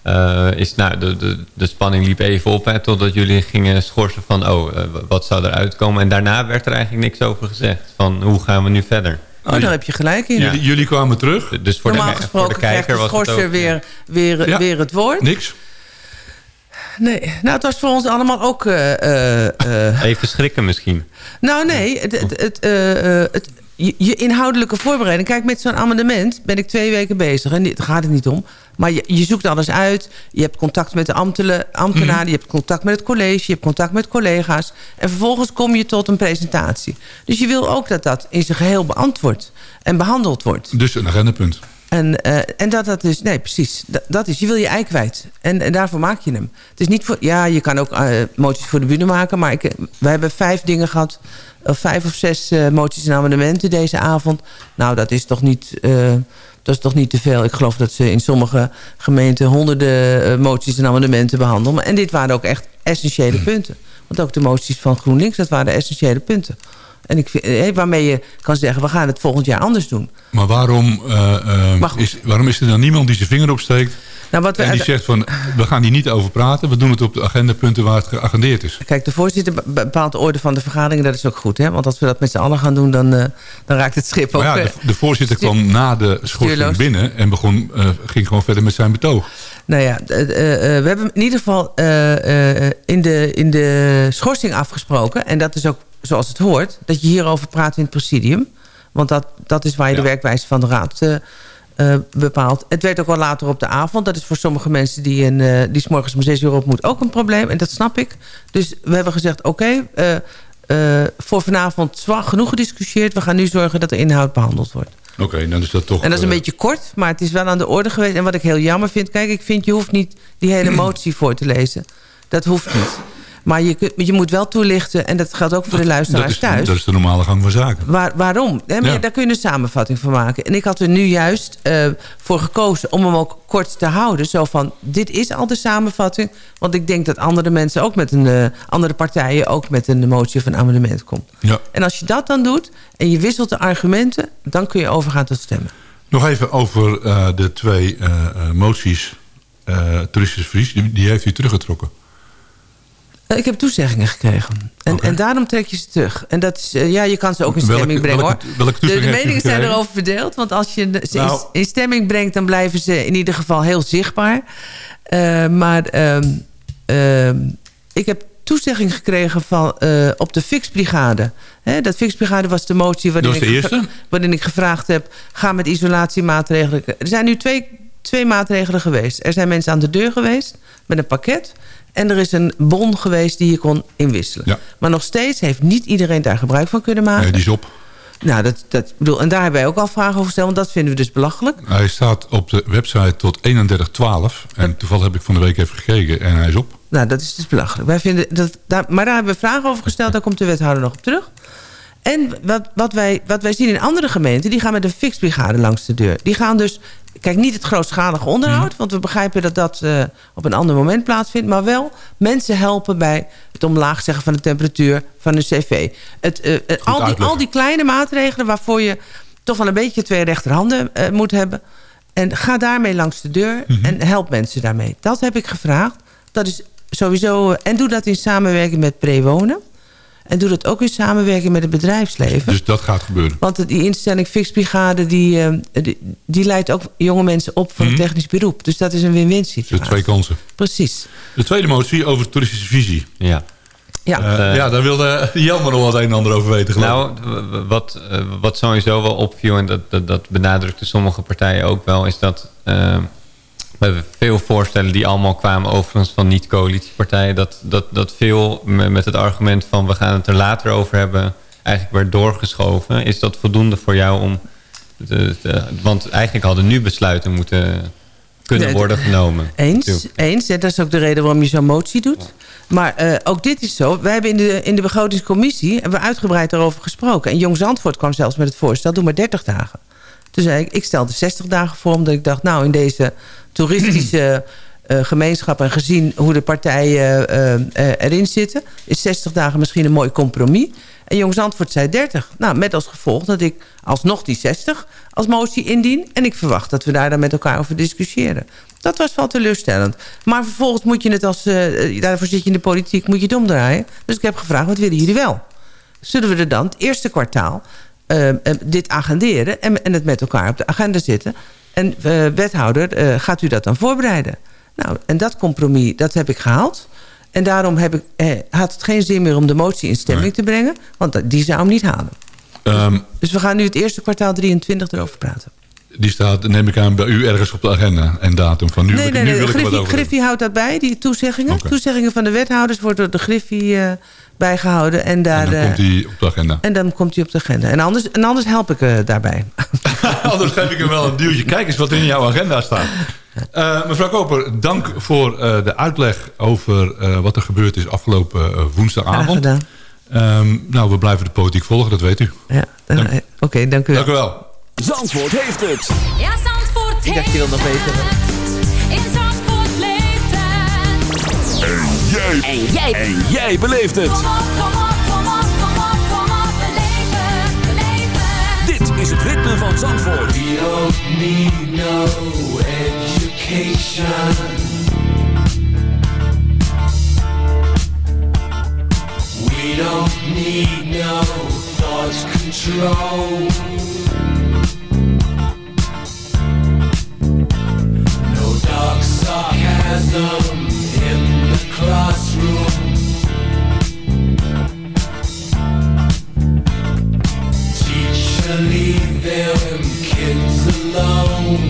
Eh, is nou, de, de, de spanning liep even op hè, totdat jullie gingen schorsen van oh, eh, wat zou er uitkomen. En daarna werd er eigenlijk niks over gezegd. Van hoe gaan we nu verder? Oh, daar heb je gelijk in. Jullie, jullie kwamen terug. Dus voor, Normaal de, voor gesproken de krijgt kijker de was het schorser ook... weer, weer, Ja. weer het woord. Niks. Nee, nou, het was voor ons allemaal ook... eh, eh, eh, Even schrikken misschien. Nou nee, het, het, het, eh, eh, het, je, je inhoudelijke voorbereiding... Kijk, met zo'n amendement ben ik twee weken bezig. En daar gaat het niet om. Maar je, je zoekt alles uit. Je hebt contact met de ambtelen- ambtenaren. Je hebt contact met het college. Je hebt contact met collega's. En vervolgens kom je tot een presentatie. Dus je wil ook dat dat in zijn geheel beantwoord en behandeld wordt. Dus een agendapunt. En, eh, en dat dat dus, nee precies, dat, dat is, je wil je ei kwijt. En, en daarvoor maak je hem. Het is niet voor, ja, je kan ook eh, moties voor de bühne maken. Maar ik, eh, we hebben vijf dingen gehad, of vijf of zes moties en amendementen deze avond. Nou, dat is toch niet, dat is toch niet te veel. Ik geloof dat ze in sommige gemeenten honderden moties en amendementen behandelen. En dit waren ook echt essentiële punten. Want ook de moties van GroenLinks, dat waren essentiële punten. En ik vind, eh, waarmee je kan zeggen, we gaan het volgend jaar anders doen. Maar waarom, eh, eh, Maar is, waarom is er dan niemand die zijn vinger opsteekt... Nou, wat we en die zegt van, we gaan hier niet over praten... we doen het op de agendapunten waar het geagendeerd is. Kijk, de voorzitter be- bepaalt de orde van de vergadering. Dat is ook goed, hè? Want als we dat met z'n allen gaan doen, dan, eh, dan raakt het schip ook... Ja, de, de voorzitter kwam na de schorsing binnen... en begon, ging gewoon verder met zijn betoog. Nou ja, we hebben in ieder geval in, de, in de schorsing afgesproken... en dat is ook zoals het hoort... dat je hierover praat in het presidium. Want dat, dat is waar je de werkwijze van de raad eh, eh, bepaalt. Het werd ook wel later op de avond. Dat is voor sommige mensen die, een, eh, die 's morgens om zes uur op moet ook een probleem. En dat snap ik. Dus we hebben gezegd, oké... voor vanavond genoeg gediscussieerd. We gaan nu zorgen dat de inhoud behandeld wordt. Oké, dan is dat toch... En dat is een beetje kort, maar het is wel aan de orde geweest. En wat ik heel jammer vind... Kijk, ik vind je hoeft niet die hele motie voor te lezen. Dat hoeft niet. Maar je, kunt, je moet wel toelichten... en dat geldt ook voor de dat luisteraars is, thuis... dat is de normale gang van zaken. Waar, waarom? Hè, maar Ja. Daar kun je een samenvatting van maken. En ik had er nu juist eh, voor gekozen om hem ook kort te houden. Zo van, dit is al de samenvatting. Want ik denk dat andere mensen ook met een... eh, andere partijen ook met een motie of een amendement komen. Ja. En als je dat dan doet en je wisselt de argumenten... dan kun je overgaan tot stemmen. Nog even over eh, de twee moties. toeristische Vries, die, die heeft u teruggetrokken. Eh, Ik heb toezeggingen gekregen. En, en daarom trek je ze terug. En dat is, eh, ja, je kan ze ook in Welke- stemming brengen welke- hoor. welke de, meningen zijn erover verdeeld. Want als je ze in- Nou. in, stemming brengt, dan blijven ze in ieder geval heel zichtbaar. Eh, maar ehm, ehm, ik heb toezegging gekregen van, op de fixbrigade. Hè, dat fixbrigade was de motie waarin, de ik, waarin ik gevraagd heb... ga met isolatiemaatregelen. Er zijn nu twee, twee maatregelen geweest. Er zijn mensen aan de deur geweest met een pakket... en er is een bon geweest die je kon inwisselen. Ja. Maar nog steeds heeft niet iedereen daar gebruik van kunnen maken. Nee, die is op. Nou, dat, dat, bedoel, en daar hebben wij ook al vragen over gesteld... want dat vinden we dus belachelijk. Hij staat op de website tot 3112. En toevallig heb ik van de week even gekeken en hij is op. Nou, dat is dus belachelijk. Wij vinden dat, daar, maar daar hebben we vragen over gesteld. Daar komt de wethouder nog op terug. En wat, wat, wij, wat wij zien in andere gemeenten... die gaan met een fixbrigade langs de deur. Die gaan dus... Kijk, niet het grootschalige onderhoud... want we begrijpen dat dat eh, op een ander moment plaatsvindt... maar wel mensen helpen bij het omlaag zeggen van de temperatuur... van een cv. Het, eh, eh, al, die, uitleggen. al die kleine maatregelen... waarvoor je toch wel een beetje twee rechterhanden moet hebben... en ga daarmee langs de deur en help mensen daarmee. Dat heb ik gevraagd. Dat is sowieso... en doe dat in samenwerking met Prewonen... En doe dat ook in samenwerking met het bedrijfsleven. Dus dat gaat gebeuren. Want die instelling Fixbrigade... Die, eh, die, die leidt ook jonge mensen op voor een technisch beroep. Dus dat is een win-win Dus situatie. twee kansen. Precies. De tweede motie over de toeristische visie. Ja. Ja. Eh, ja, daar wilde Jelmer nog wat een en ander over weten. geloof ik. Nou, wat, eh, wat sowieso wel opviel... en dat, dat, dat benadrukten sommige partijen ook wel... is dat eh, we hebben veel voorstellen die allemaal kwamen... overigens van niet-coalitiepartijen... Dat, dat, dat veel me- met het argument van we gaan het er later over hebben... eigenlijk werd doorgeschoven. Is dat voldoende voor jou om... Want eigenlijk hadden nu besluiten moeten kunnen worden genomen. Eens, eens. Ja, dat is ook de reden waarom je zo'n motie doet. Maar eh, ook dit is zo. Wij hebben in de, in de begrotingscommissie hebben we uitgebreid daarover gesproken. En Jong Zandvoort kwam zelfs met het voorstel, doe maar 30 dagen. Toen zei ik, ik stelde 60 dagen voor, omdat ik dacht... nou, in deze toeristische eh, gemeenschap en gezien hoe de partijen eh, eh, erin zitten... is 60 dagen misschien een mooi compromis. En Jong Zandvoort zei 30. Nou, met als gevolg dat ik alsnog die 60 als motie indien. En ik verwacht dat we daar dan met elkaar over discussiëren. Dat was wel teleurstellend. Maar vervolgens moet je het als... daarvoor zit je in de politiek, moet je het omdraaien. Dus ik heb gevraagd, wat willen jullie wel? Zullen we er dan het eerste kwartaal eh, eh, dit agenderen... En, en het met elkaar op de agenda zitten? En eh, wethouder, eh, gaat u dat dan voorbereiden? Nou, en dat compromis, dat heb ik gehaald. En daarom heb ik, eh, had het geen zin meer om de motie in stemming te brengen. Want die zou hem niet halen. Ehm, Dus we gaan nu het eerste kwartaal 23 erover praten. die staat, neem ik aan, bij u ergens op de agenda en datum van nu. nee, wil ik- nee, nu nee. wil ik wat Griffie, over. Griffie houdt dat bij, die toezeggingen. Oké. Toezeggingen van de wethouders wordt door de Griffie eh, bijgehouden. En, daar, En dan eh, komt hij op de agenda. en dan komt hij op de agenda. En anders, en anders help ik eh, daarbij. Anders geef ik hem wel een duwtje. Kijk eens wat in jouw agenda staat. Eh, mevrouw Koper, dank voor eh, de uitleg over eh, wat er gebeurd is afgelopen Graag woensdagavond. gedaan. Ehm, nou, we blijven de politiek volgen, dat weet u. Ja, dan- Oké, dank u wel. Dank u wel. Zandvoort heeft het. Ja, Zandvoort Ik dacht, je wil nog weten. Jij. En jij. En jij beleeft het. Kom op, kom op, kom op, kom op, kom op. Beleef het, beleef het. Dit is het ritme van Zandvoort. We don't need no education. We don't need no thought control. No dark sarcasm classroom. Teacher, leave them kids alone.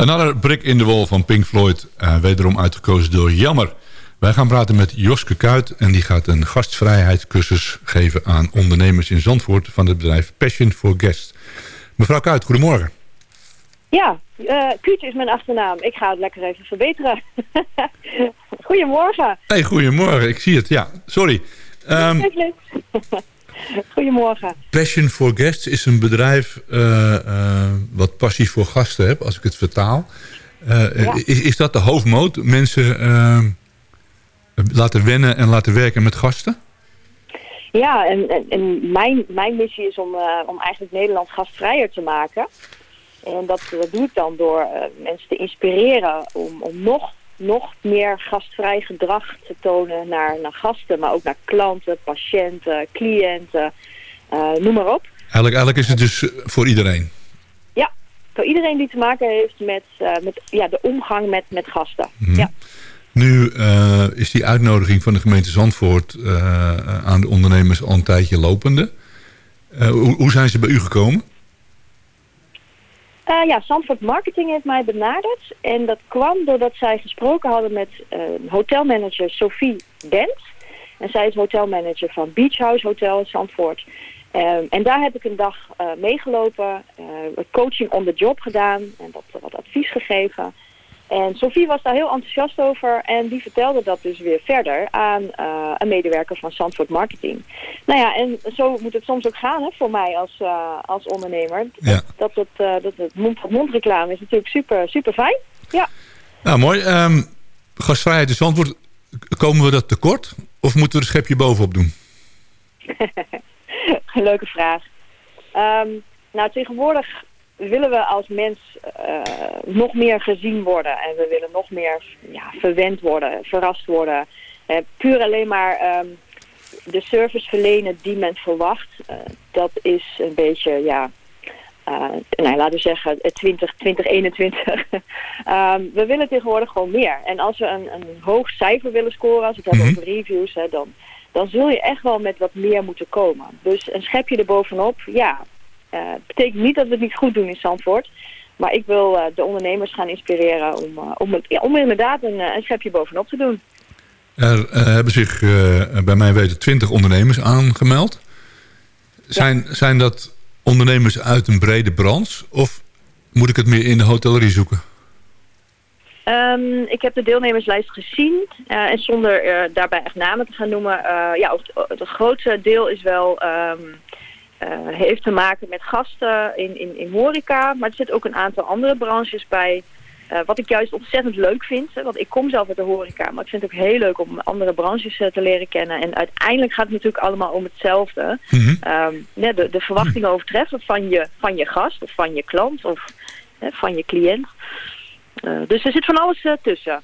Another Brick in the Wall van Pink Floyd. eh, wederom uitgekozen door Jammer. Wij gaan praten met Joske Kuit. En die gaat een gastvrijheidscursus geven aan ondernemers in Zandvoort... van het bedrijf Passion for Guests. Mevrouw Kuit, goedemorgen. Ja, Kuut is mijn achternaam. Ik ga het lekker even verbeteren. Goedemorgen. Hey, goedemorgen. Ik zie het. Ja, sorry. Ehm, Goedemorgen. Passion for Guests is een bedrijf eh, eh, wat passie voor gasten heeft, als ik het vertaal. Eh, Ja. is, is dat de hoofdmoot? Mensen laten wennen en laten werken met gasten? Ja, en, en, en mijn, mijn missie is om, om eigenlijk Nederland gastvrijer te maken. En dat, dat doe ik dan door mensen te inspireren om, om nog, nog meer gastvrij gedrag te tonen naar, naar gasten. Maar ook naar klanten, patiënten, cliënten, eh, noem maar op. Eigenlijk, eigenlijk is het dus voor iedereen. Ja, voor iedereen die te maken heeft met, eh, met ja, de omgang met, met gasten. Mhm. Ja. Nu eh, is die uitnodiging van de gemeente Zandvoort aan de ondernemers al een tijdje lopende. Hoe, hoe zijn ze bij u gekomen? Eh, ja, Zandvoort Marketing heeft mij benaderd. En dat kwam doordat zij gesproken hadden met eh, hotelmanager Sophie Bent. En zij is hotelmanager van Beach House Hotel in Zandvoort. Ehm, en daar heb ik een dag eh, meegelopen, eh, coaching on the job gedaan en wat, wat advies gegeven. En Sophie was daar heel enthousiast over en die vertelde dat dus weer verder aan eh, een medewerker van Zandvoort Marketing. Nou ja, en zo moet het soms ook gaan hè, voor mij als, eh, als ondernemer. Ja. Dat het, eh, dat het reclame is natuurlijk super, super fijn. Ja. Nou, mooi. Ehm, gastvrijheid in Zandvoort, komen we dat tekort? Of moeten we er een schepje bovenop doen? Leuke vraag. Ehm, nou, tegenwoordig willen we als mens eh, nog meer gezien worden. En we willen nog meer ja, verwend worden, verrast worden. Eh, puur alleen maar ehm, de service verlenen die men verwacht. eh, dat is een beetje, ja... nou, laten we zeggen, eh, 20, 2021. Ehm, we willen tegenwoordig gewoon meer. En als we een, een hoog cijfer willen scoren, als we het hebben over reviews, hè, dan, dan zul je echt wel met wat meer moeten komen. Dus een schepje erbovenop, ja, eh betekent niet dat we het niet goed doen in Zandvoort. Maar ik wil eh, de ondernemers gaan inspireren om, eh, om, het, ja, om inderdaad een, een schepje bovenop te doen. Er hebben zich bij mij weten 20 ondernemers aangemeld. Zijn, zijn dat ondernemers uit een brede branche? Of moet ik het meer in de hotellerie zoeken? Ehm, ik heb de deelnemerslijst gezien. en zonder daarbij echt namen te gaan noemen. ja, het, het grootste deel is wel... ehm, eh, heeft te maken met gasten in, in, in horeca. Maar er zitten ook een aantal andere branches bij. eh, wat ik juist ontzettend leuk vind. Hè, want ik kom zelf uit de horeca. Maar ik vind het ook heel leuk om andere branches eh, te leren kennen. En uiteindelijk gaat het natuurlijk allemaal om hetzelfde. Ehm, ja, de, de verwachtingen overtreffen van je, van je gast of van je klant of hè, van je cliënt. Dus er zit van alles tussen.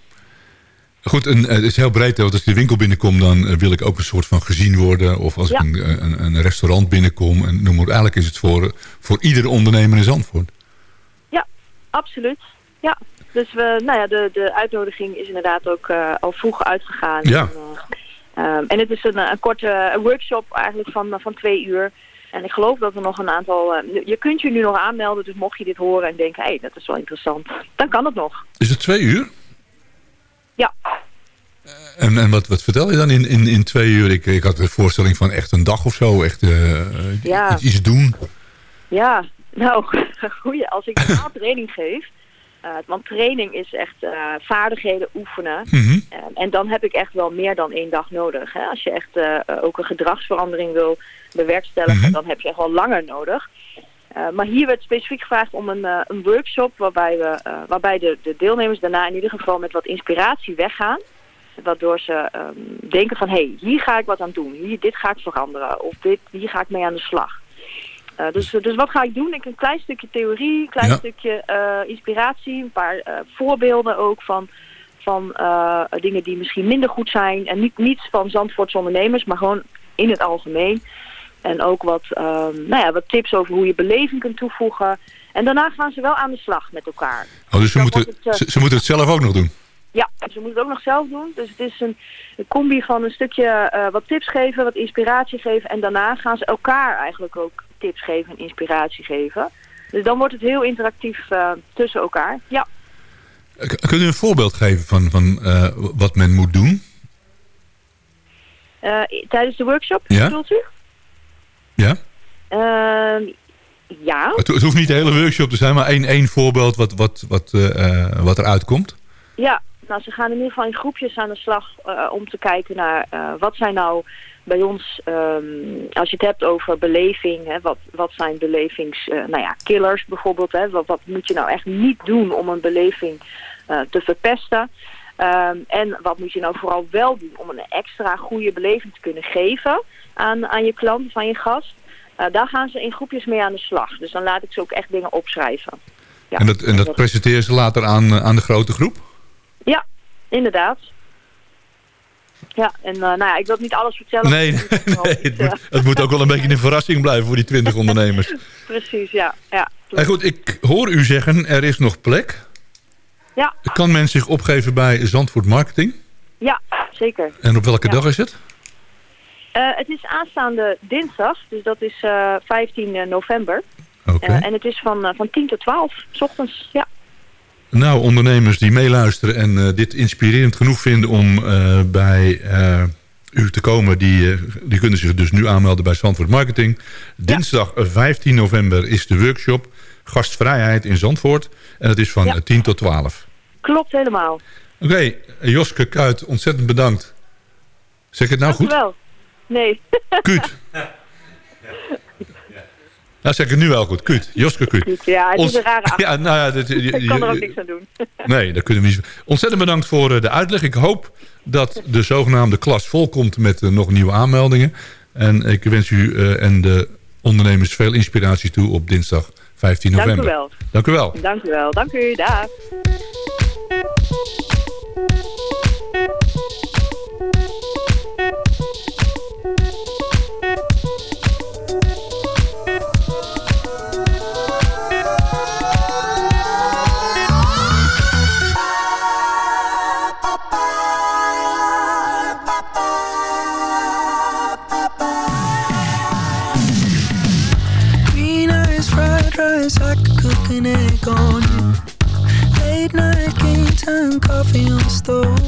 Goed, en, eh, het is heel breed. Want als ik de winkel binnenkom, dan eh, wil ik ook een soort van gezien worden. Of als Ja. ik een, een, een restaurant binnenkom. En noem maar, eigenlijk is het voor, voor iedere ondernemer in Zandvoort. Ja, absoluut. Ja, dus we, nou ja, de, de uitnodiging is inderdaad ook eh, al vroeg uitgegaan. Ja. En, eh, ehm, en het is een, een korte workshop eigenlijk van, van twee uur. En ik geloof dat er nog een aantal... eh, je kunt je nu nog aanmelden, dus mocht je dit horen en denken... hé, hey, dat is wel interessant, dan kan het nog. Is het twee uur? Ja. En, en wat, wat vertel je dan in, in, in twee uur? Ik, ik had de voorstelling van echt een dag of zo. Echt eh, Ja. iets, iets doen. Ja, nou, goeie. Als ik normaal training geef, eh, want training is echt eh, vaardigheden oefenen. Mhm. Eh, en dan heb ik echt wel meer dan één dag nodig. Hè? Als je echt eh, eh, ook een gedragsverandering wil bewerkstelligen, dan heb je echt wel langer nodig. Eh, maar hier werd specifiek gevraagd om een, eh, een workshop waarbij, we, eh, waarbij de, de deelnemers daarna in ieder geval met wat inspiratie weggaan. Waardoor ze ehm, denken van, hé, hey, hier ga ik wat aan doen. Hier, dit ga ik veranderen. Of dit, hier ga ik mee aan de slag. Eh, dus, dus wat ga ik doen? Ik een klein stukje theorie, een klein Ja. stukje inspiratie, een paar voorbeelden ook van, van dingen die misschien minder goed zijn. En niet, niet van Zandvoortse ondernemers, maar gewoon in het algemeen. En ook wat, ehm, nou ja, wat tips over hoe je beleving kunt toevoegen. En daarna gaan ze wel aan de slag met elkaar. Oh, dus ze moeten, het, eh, ze, ze moeten het zelf ook nog doen. Ja, ze moeten het ook nog zelf doen. Dus het is een, een combi van een stukje eh, wat tips geven, wat inspiratie geven. En daarna gaan ze elkaar eigenlijk ook tips geven en inspiratie geven. Dus dan wordt het heel interactief eh, tussen elkaar. Ja. Kunt u een voorbeeld geven van, van wat men moet doen? Tijdens de workshop, Ja. bedoelt u? Ja? Ehm, ja. Het, het hoeft niet de hele workshop te zijn, maar één, één voorbeeld wat, wat, wat, eh, eh, wat eruit komt. Ja, nou ze gaan in ieder geval in groepjes aan de slag eh, om te kijken naar wat zijn nou bij ons, ehm, als je het hebt over beleving, hè, wat, wat zijn belevings, nou ja, killers bijvoorbeeld, hè, wat, wat moet je nou echt niet doen om een beleving te verpesten. Ehm, en wat moet je nou vooral wel doen om een extra goede beleving te kunnen geven aan, aan je klant of aan je gast. Eh, daar gaan ze in groepjes mee aan de slag. Dus dan laat ik ze ook echt dingen opschrijven. Ja, en dat, en dat presenteer ze later aan, eh, aan de grote groep? Ja, inderdaad. Ja, en eh, nou ja, ik wil niet alles vertellen. Nee, nee het, moet, het moet ook wel een beetje een verrassing blijven voor die 20 ondernemers. Precies, ja. ja En goed, ik hoor u zeggen, er is nog plek. Ja, Kan men zich opgeven bij Zandvoort Marketing? ja, zeker. En op welke Ja. dag is het? Eh, het is aanstaande dinsdag, dus dat is eh 15 november. Oké. Eh, en het is van, eh, van 10 tot 12, s ochtends, ja. Nou, ondernemers die meeluisteren en eh, dit inspirerend genoeg vinden om eh, bij eh, u te komen, die, eh, die kunnen zich dus nu aanmelden bij Zandvoort Marketing. Dinsdag eh, 15 november is de workshop Gastvrijheid in Zandvoort. En het is van Ja. eh, 10 tot 12. Klopt helemaal. Oké, Joske Kuit, ontzettend bedankt. Zeg ik het nou goed? Dankjewel. Nee. Kuut. Nou zeg ik het nu wel goed. Kuut. Joske Kuut. Ja, het is een rare. Ja, nou ja, dit- je- Ik kan er ook niks aan doen. Nee, dat kunnen we niet. Ontzettend bedankt voor eh, de uitleg. Ik hoop dat de zogenaamde klas volkomt met eh, nog nieuwe aanmeldingen. En ik wens u eh, en de ondernemers veel inspiratie toe op dinsdag 15 Dank u november. wel. Dank u wel. Dank u wel. Dank u. Dag. Time, coffee on the stove.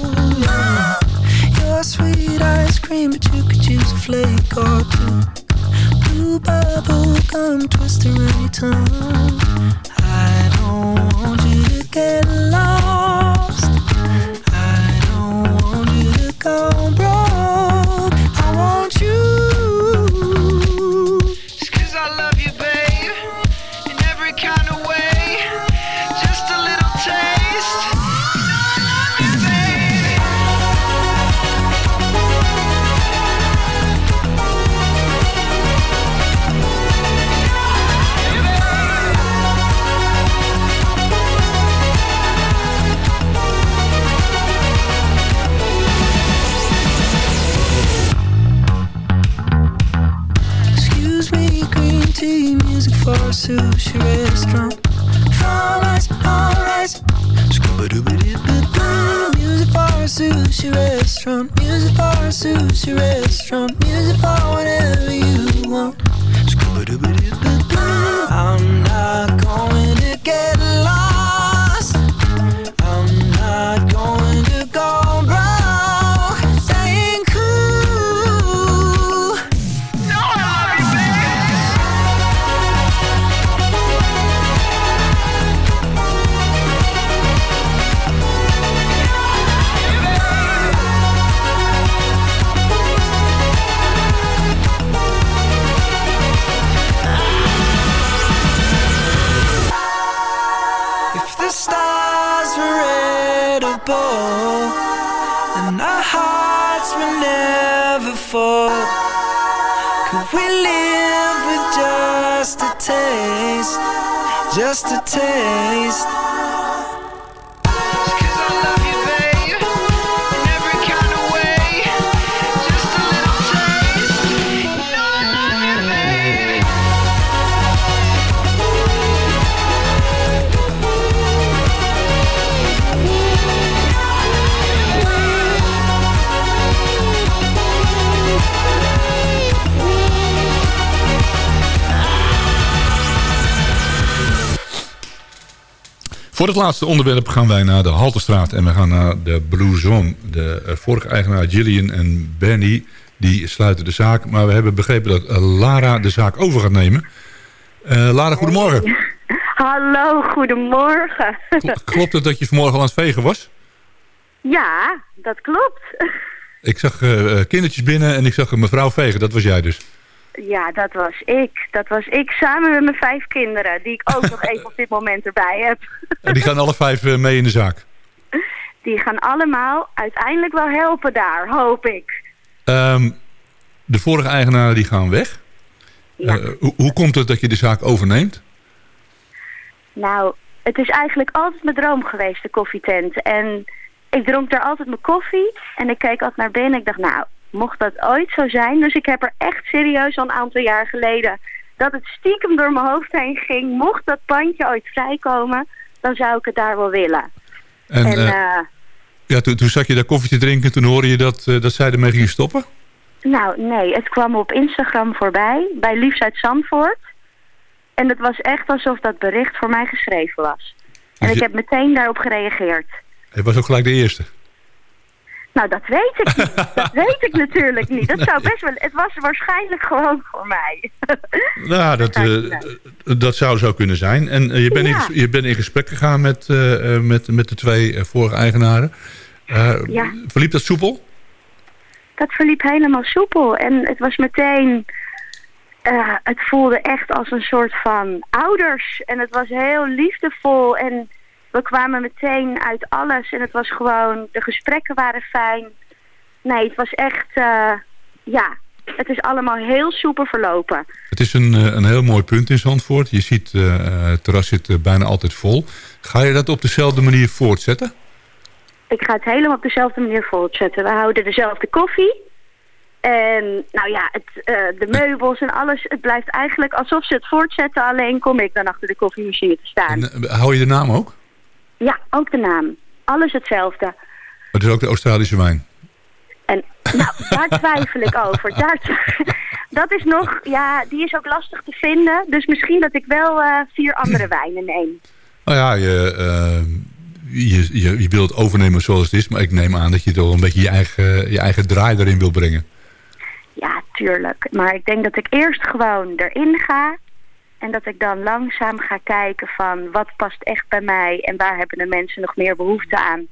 Your sweet ice cream, but you could use a flake or two. Blue bubble gum twist around Voor het laatste onderwerp gaan wij naar de Haltestraat en we gaan naar de Blue Zone. De eh, vorige eigenaar Gillian en Benny die sluiten de zaak. Maar we hebben begrepen dat eh, Lara de zaak over gaat nemen. Eh, Lara, goedemorgen. Hallo, goedemorgen. Klopt het dat je vanmorgen al aan het vegen was? Ja, dat klopt. Ik zag kindertjes binnen en ik zag een mevrouw vegen. Dat was jij dus. Ja, dat was ik. Dat was ik samen met mijn vijf kinderen, die ik ook nog even op dit moment erbij heb. En die gaan alle vijf eh, mee in de zaak. Die gaan allemaal uiteindelijk wel helpen daar, hoop ik. Ehm, de vorige eigenaren die gaan weg. Ja. Eh, hoe, hoe komt het dat je de zaak overneemt? Nou, het is eigenlijk altijd mijn droom geweest, de koffietent. En ik dronk daar altijd mijn koffie en ik keek altijd naar binnen. Ik dacht, nou, mocht dat ooit zo zijn. Dus ik heb er echt serieus al een aantal jaar geleden... dat het stiekem door mijn hoofd heen ging. Mocht dat pandje ooit vrijkomen, dan zou ik het daar wel willen. En, En, eh, eh, ja, toen, toen zat je daar koffie te drinken. Toen hoorde je dat, eh, dat zij ermee gingen stoppen. nou, nee, het kwam op Instagram voorbij, bij Liefs uit Zandvoort. En het was echt alsof dat bericht voor mij geschreven was. En Dus ik heb meteen daarop gereageerd. Hij was ook gelijk de eerste. Nou, dat weet ik niet. dat weet ik natuurlijk niet. Dat zou best wel... Het was waarschijnlijk gewoon voor mij. Nou, dat, eh, dat zou zo kunnen zijn. En eh, je, bent in, Ja. je bent in gesprek gegaan met, eh, met, met de twee vorige eigenaren. Ja. Verliep dat soepel? dat verliep helemaal soepel. En het was meteen... het voelde echt als een soort van ouders. En het was heel liefdevol. En we kwamen meteen uit alles. En het was gewoon... De gesprekken waren fijn. Nee, het was echt... eh, ja, het is allemaal heel soepel verlopen. Het is een, eh, een heel mooi punt in Zandvoort. Je ziet, eh, het terras zit bijna altijd vol. Ga je dat op dezelfde manier voortzetten? Ik ga het helemaal op dezelfde manier voortzetten. We houden dezelfde koffie. En nou ja, het, de meubels en alles. Het blijft eigenlijk alsof ze het voortzetten. Alleen kom ik dan achter de koffiemachine te staan. En, hou je de naam ook? Ja, ook de naam. Alles hetzelfde. Het is ook de Australische wijn. En nou, daar twijfel ik over. Daar dat is nog, ja, die is ook lastig te vinden. Dus misschien dat ik wel eh, vier andere wijnen neem. Nou ja, je, eh, je, je, je wilt het overnemen zoals het is. Maar ik neem aan dat je toch een beetje je eigen, je eigen draai erin wil brengen. Ja, tuurlijk. Maar ik denk dat ik eerst gewoon erin ga. En dat ik dan langzaam ga kijken van wat past echt bij mij en waar hebben de mensen nog meer behoefte aan.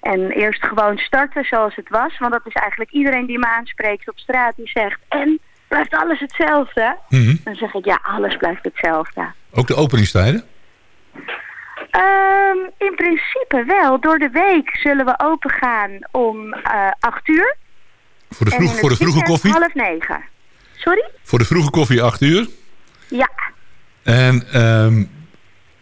En eerst gewoon starten zoals het was. Want dat is eigenlijk iedereen die me aanspreekt op straat die zegt... En blijft alles hetzelfde? Mhm. Dan zeg ik ja, alles blijft hetzelfde. Ook de openingstijden? Ehm, in principe wel. Door de week zullen we open gaan om eh acht uur. Voor de, vroeg, voor de vroege koffie? half negen. Sorry? Voor de vroege koffie 8 uur. Ja. En ehm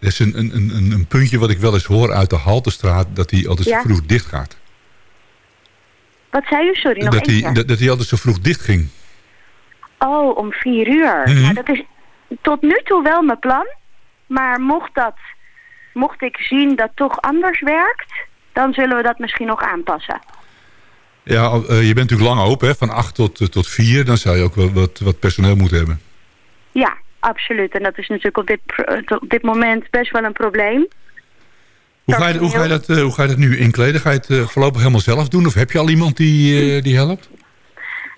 er is een, een, een, een puntje wat ik wel eens hoor uit de Haltestraat... dat die altijd Ja. zo vroeg dicht gaat. Wat zei u? Sorry, nog Dat één die, dat, dat die altijd zo vroeg dicht ging. Oh, om vier uur. Mhm. nou, dat is tot nu toe wel mijn plan. Maar mocht dat, mocht ik zien dat toch anders werkt, dan zullen we dat misschien nog aanpassen. Ja, eh, je bent natuurlijk lang open, hè, van 8 tot, eh, tot 4. Dan zou je ook wel wat, wat personeel moeten hebben. Ja, absoluut. En dat is natuurlijk op dit, pro- op dit moment best wel een probleem. Hoe ga, je, hoe, ga je dat, eh, hoe ga je dat nu inkleden? Ga je het eh, voorlopig helemaal zelf doen? Of heb je al iemand die, eh, die helpt?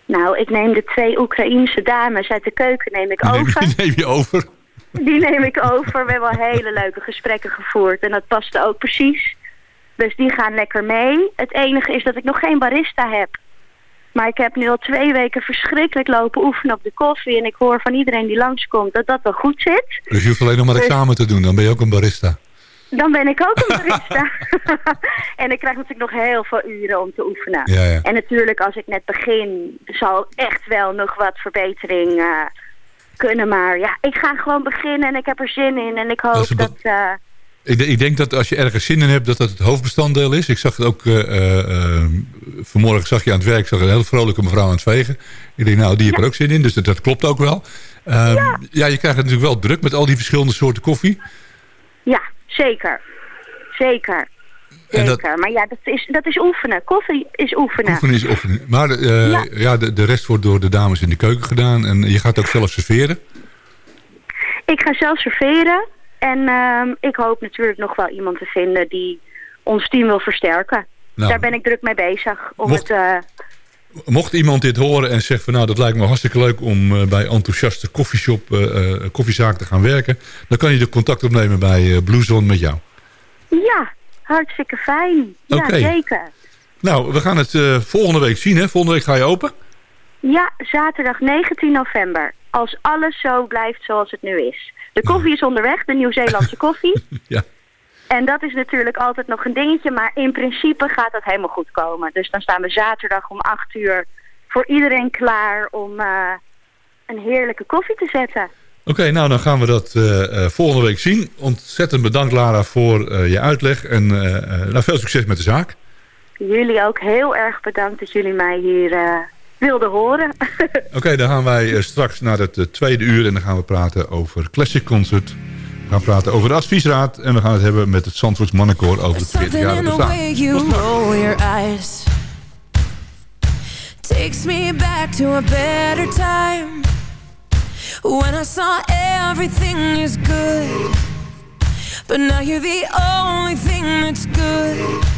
Nou, ik neem de twee Oekraïense dames uit de keuken neem ik Die neem, over. die neem je over. Die neem ik over. We hebben al hele leuke gesprekken gevoerd. En dat paste ook precies. Dus die gaan lekker mee. Het enige is dat ik nog geen barista heb. Maar ik heb nu al twee weken verschrikkelijk lopen oefenen op de koffie. En ik hoor van iedereen die langskomt dat dat wel goed zit. Dus je hoeft alleen nog maar Dus- examen te doen. Dan ben je ook een barista. Dan ben ik ook een barista. en ik krijg natuurlijk nog heel veel uren om te oefenen. Ja, ja. En natuurlijk als ik net begin zal echt wel nog wat verbetering eh, kunnen. Maar ja, ik ga gewoon beginnen en ik heb er zin in. En ik hoop dat... eh, Ik, ik denk dat als je ergens zin in hebt, dat dat het hoofdbestanddeel is. Ik zag het ook eh, eh, vanmorgen zag je aan het werk, zag een heel vrolijke mevrouw aan het vegen. Ik denk, nou, die heeft er ook zin in, dus dat, dat klopt ook wel. Ehm, ja. je krijgt het natuurlijk wel druk met al die verschillende soorten koffie. Ja, zeker. Zeker. Dat- Zeker. Maar ja, dat is, dat is oefenen. Koffie is oefenen. Oefenen is oefenen. Maar eh, Ja. ja. de, de rest wordt door de dames in de keuken gedaan. En je gaat ook zelf serveren. Ik ga zelf serveren. En ehm, ik hoop natuurlijk nog wel iemand te vinden die ons team wil versterken. Nou. Daar ben ik druk mee bezig. Om Mocht- het, eh, Mocht iemand dit horen en zegt van nou dat lijkt me hartstikke leuk om eh, bij enthousiaste koffieshop, eh, koffiezaak te gaan werken. Dan kan je de contact opnemen bij eh, Blue Zone met jou. ja, hartstikke fijn. Ja, zeker. Nou, we gaan het volgende week zien hè. Volgende week ga je open. Ja, zaterdag 19 november. Als alles zo blijft zoals het nu is. De koffie is onderweg, de Nieuw-Zeelandse koffie. Ja. En dat is natuurlijk altijd nog een dingetje, maar in principe gaat dat helemaal goed komen. Dus dan staan we zaterdag om 8 uur voor iedereen klaar om eh, een heerlijke koffie te zetten. Oké, nou dan gaan we dat eh, eh, volgende week zien. Ontzettend bedankt Lara voor je uitleg en nou, veel succes met de zaak. Jullie ook heel erg bedankt dat jullie mij hier wilden horen. Oké, dan gaan wij eh, straks naar het eh, tweede uur en dan gaan we praten over Classic Concert. We gaan praten over de adviesraad en we gaan het hebben met het Zandvoorts Mannenkoor over het 40 Something jaar bestaan. takes me back to a better time when I saw everything is good, but now you're the only thing that's good.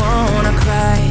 wanna cry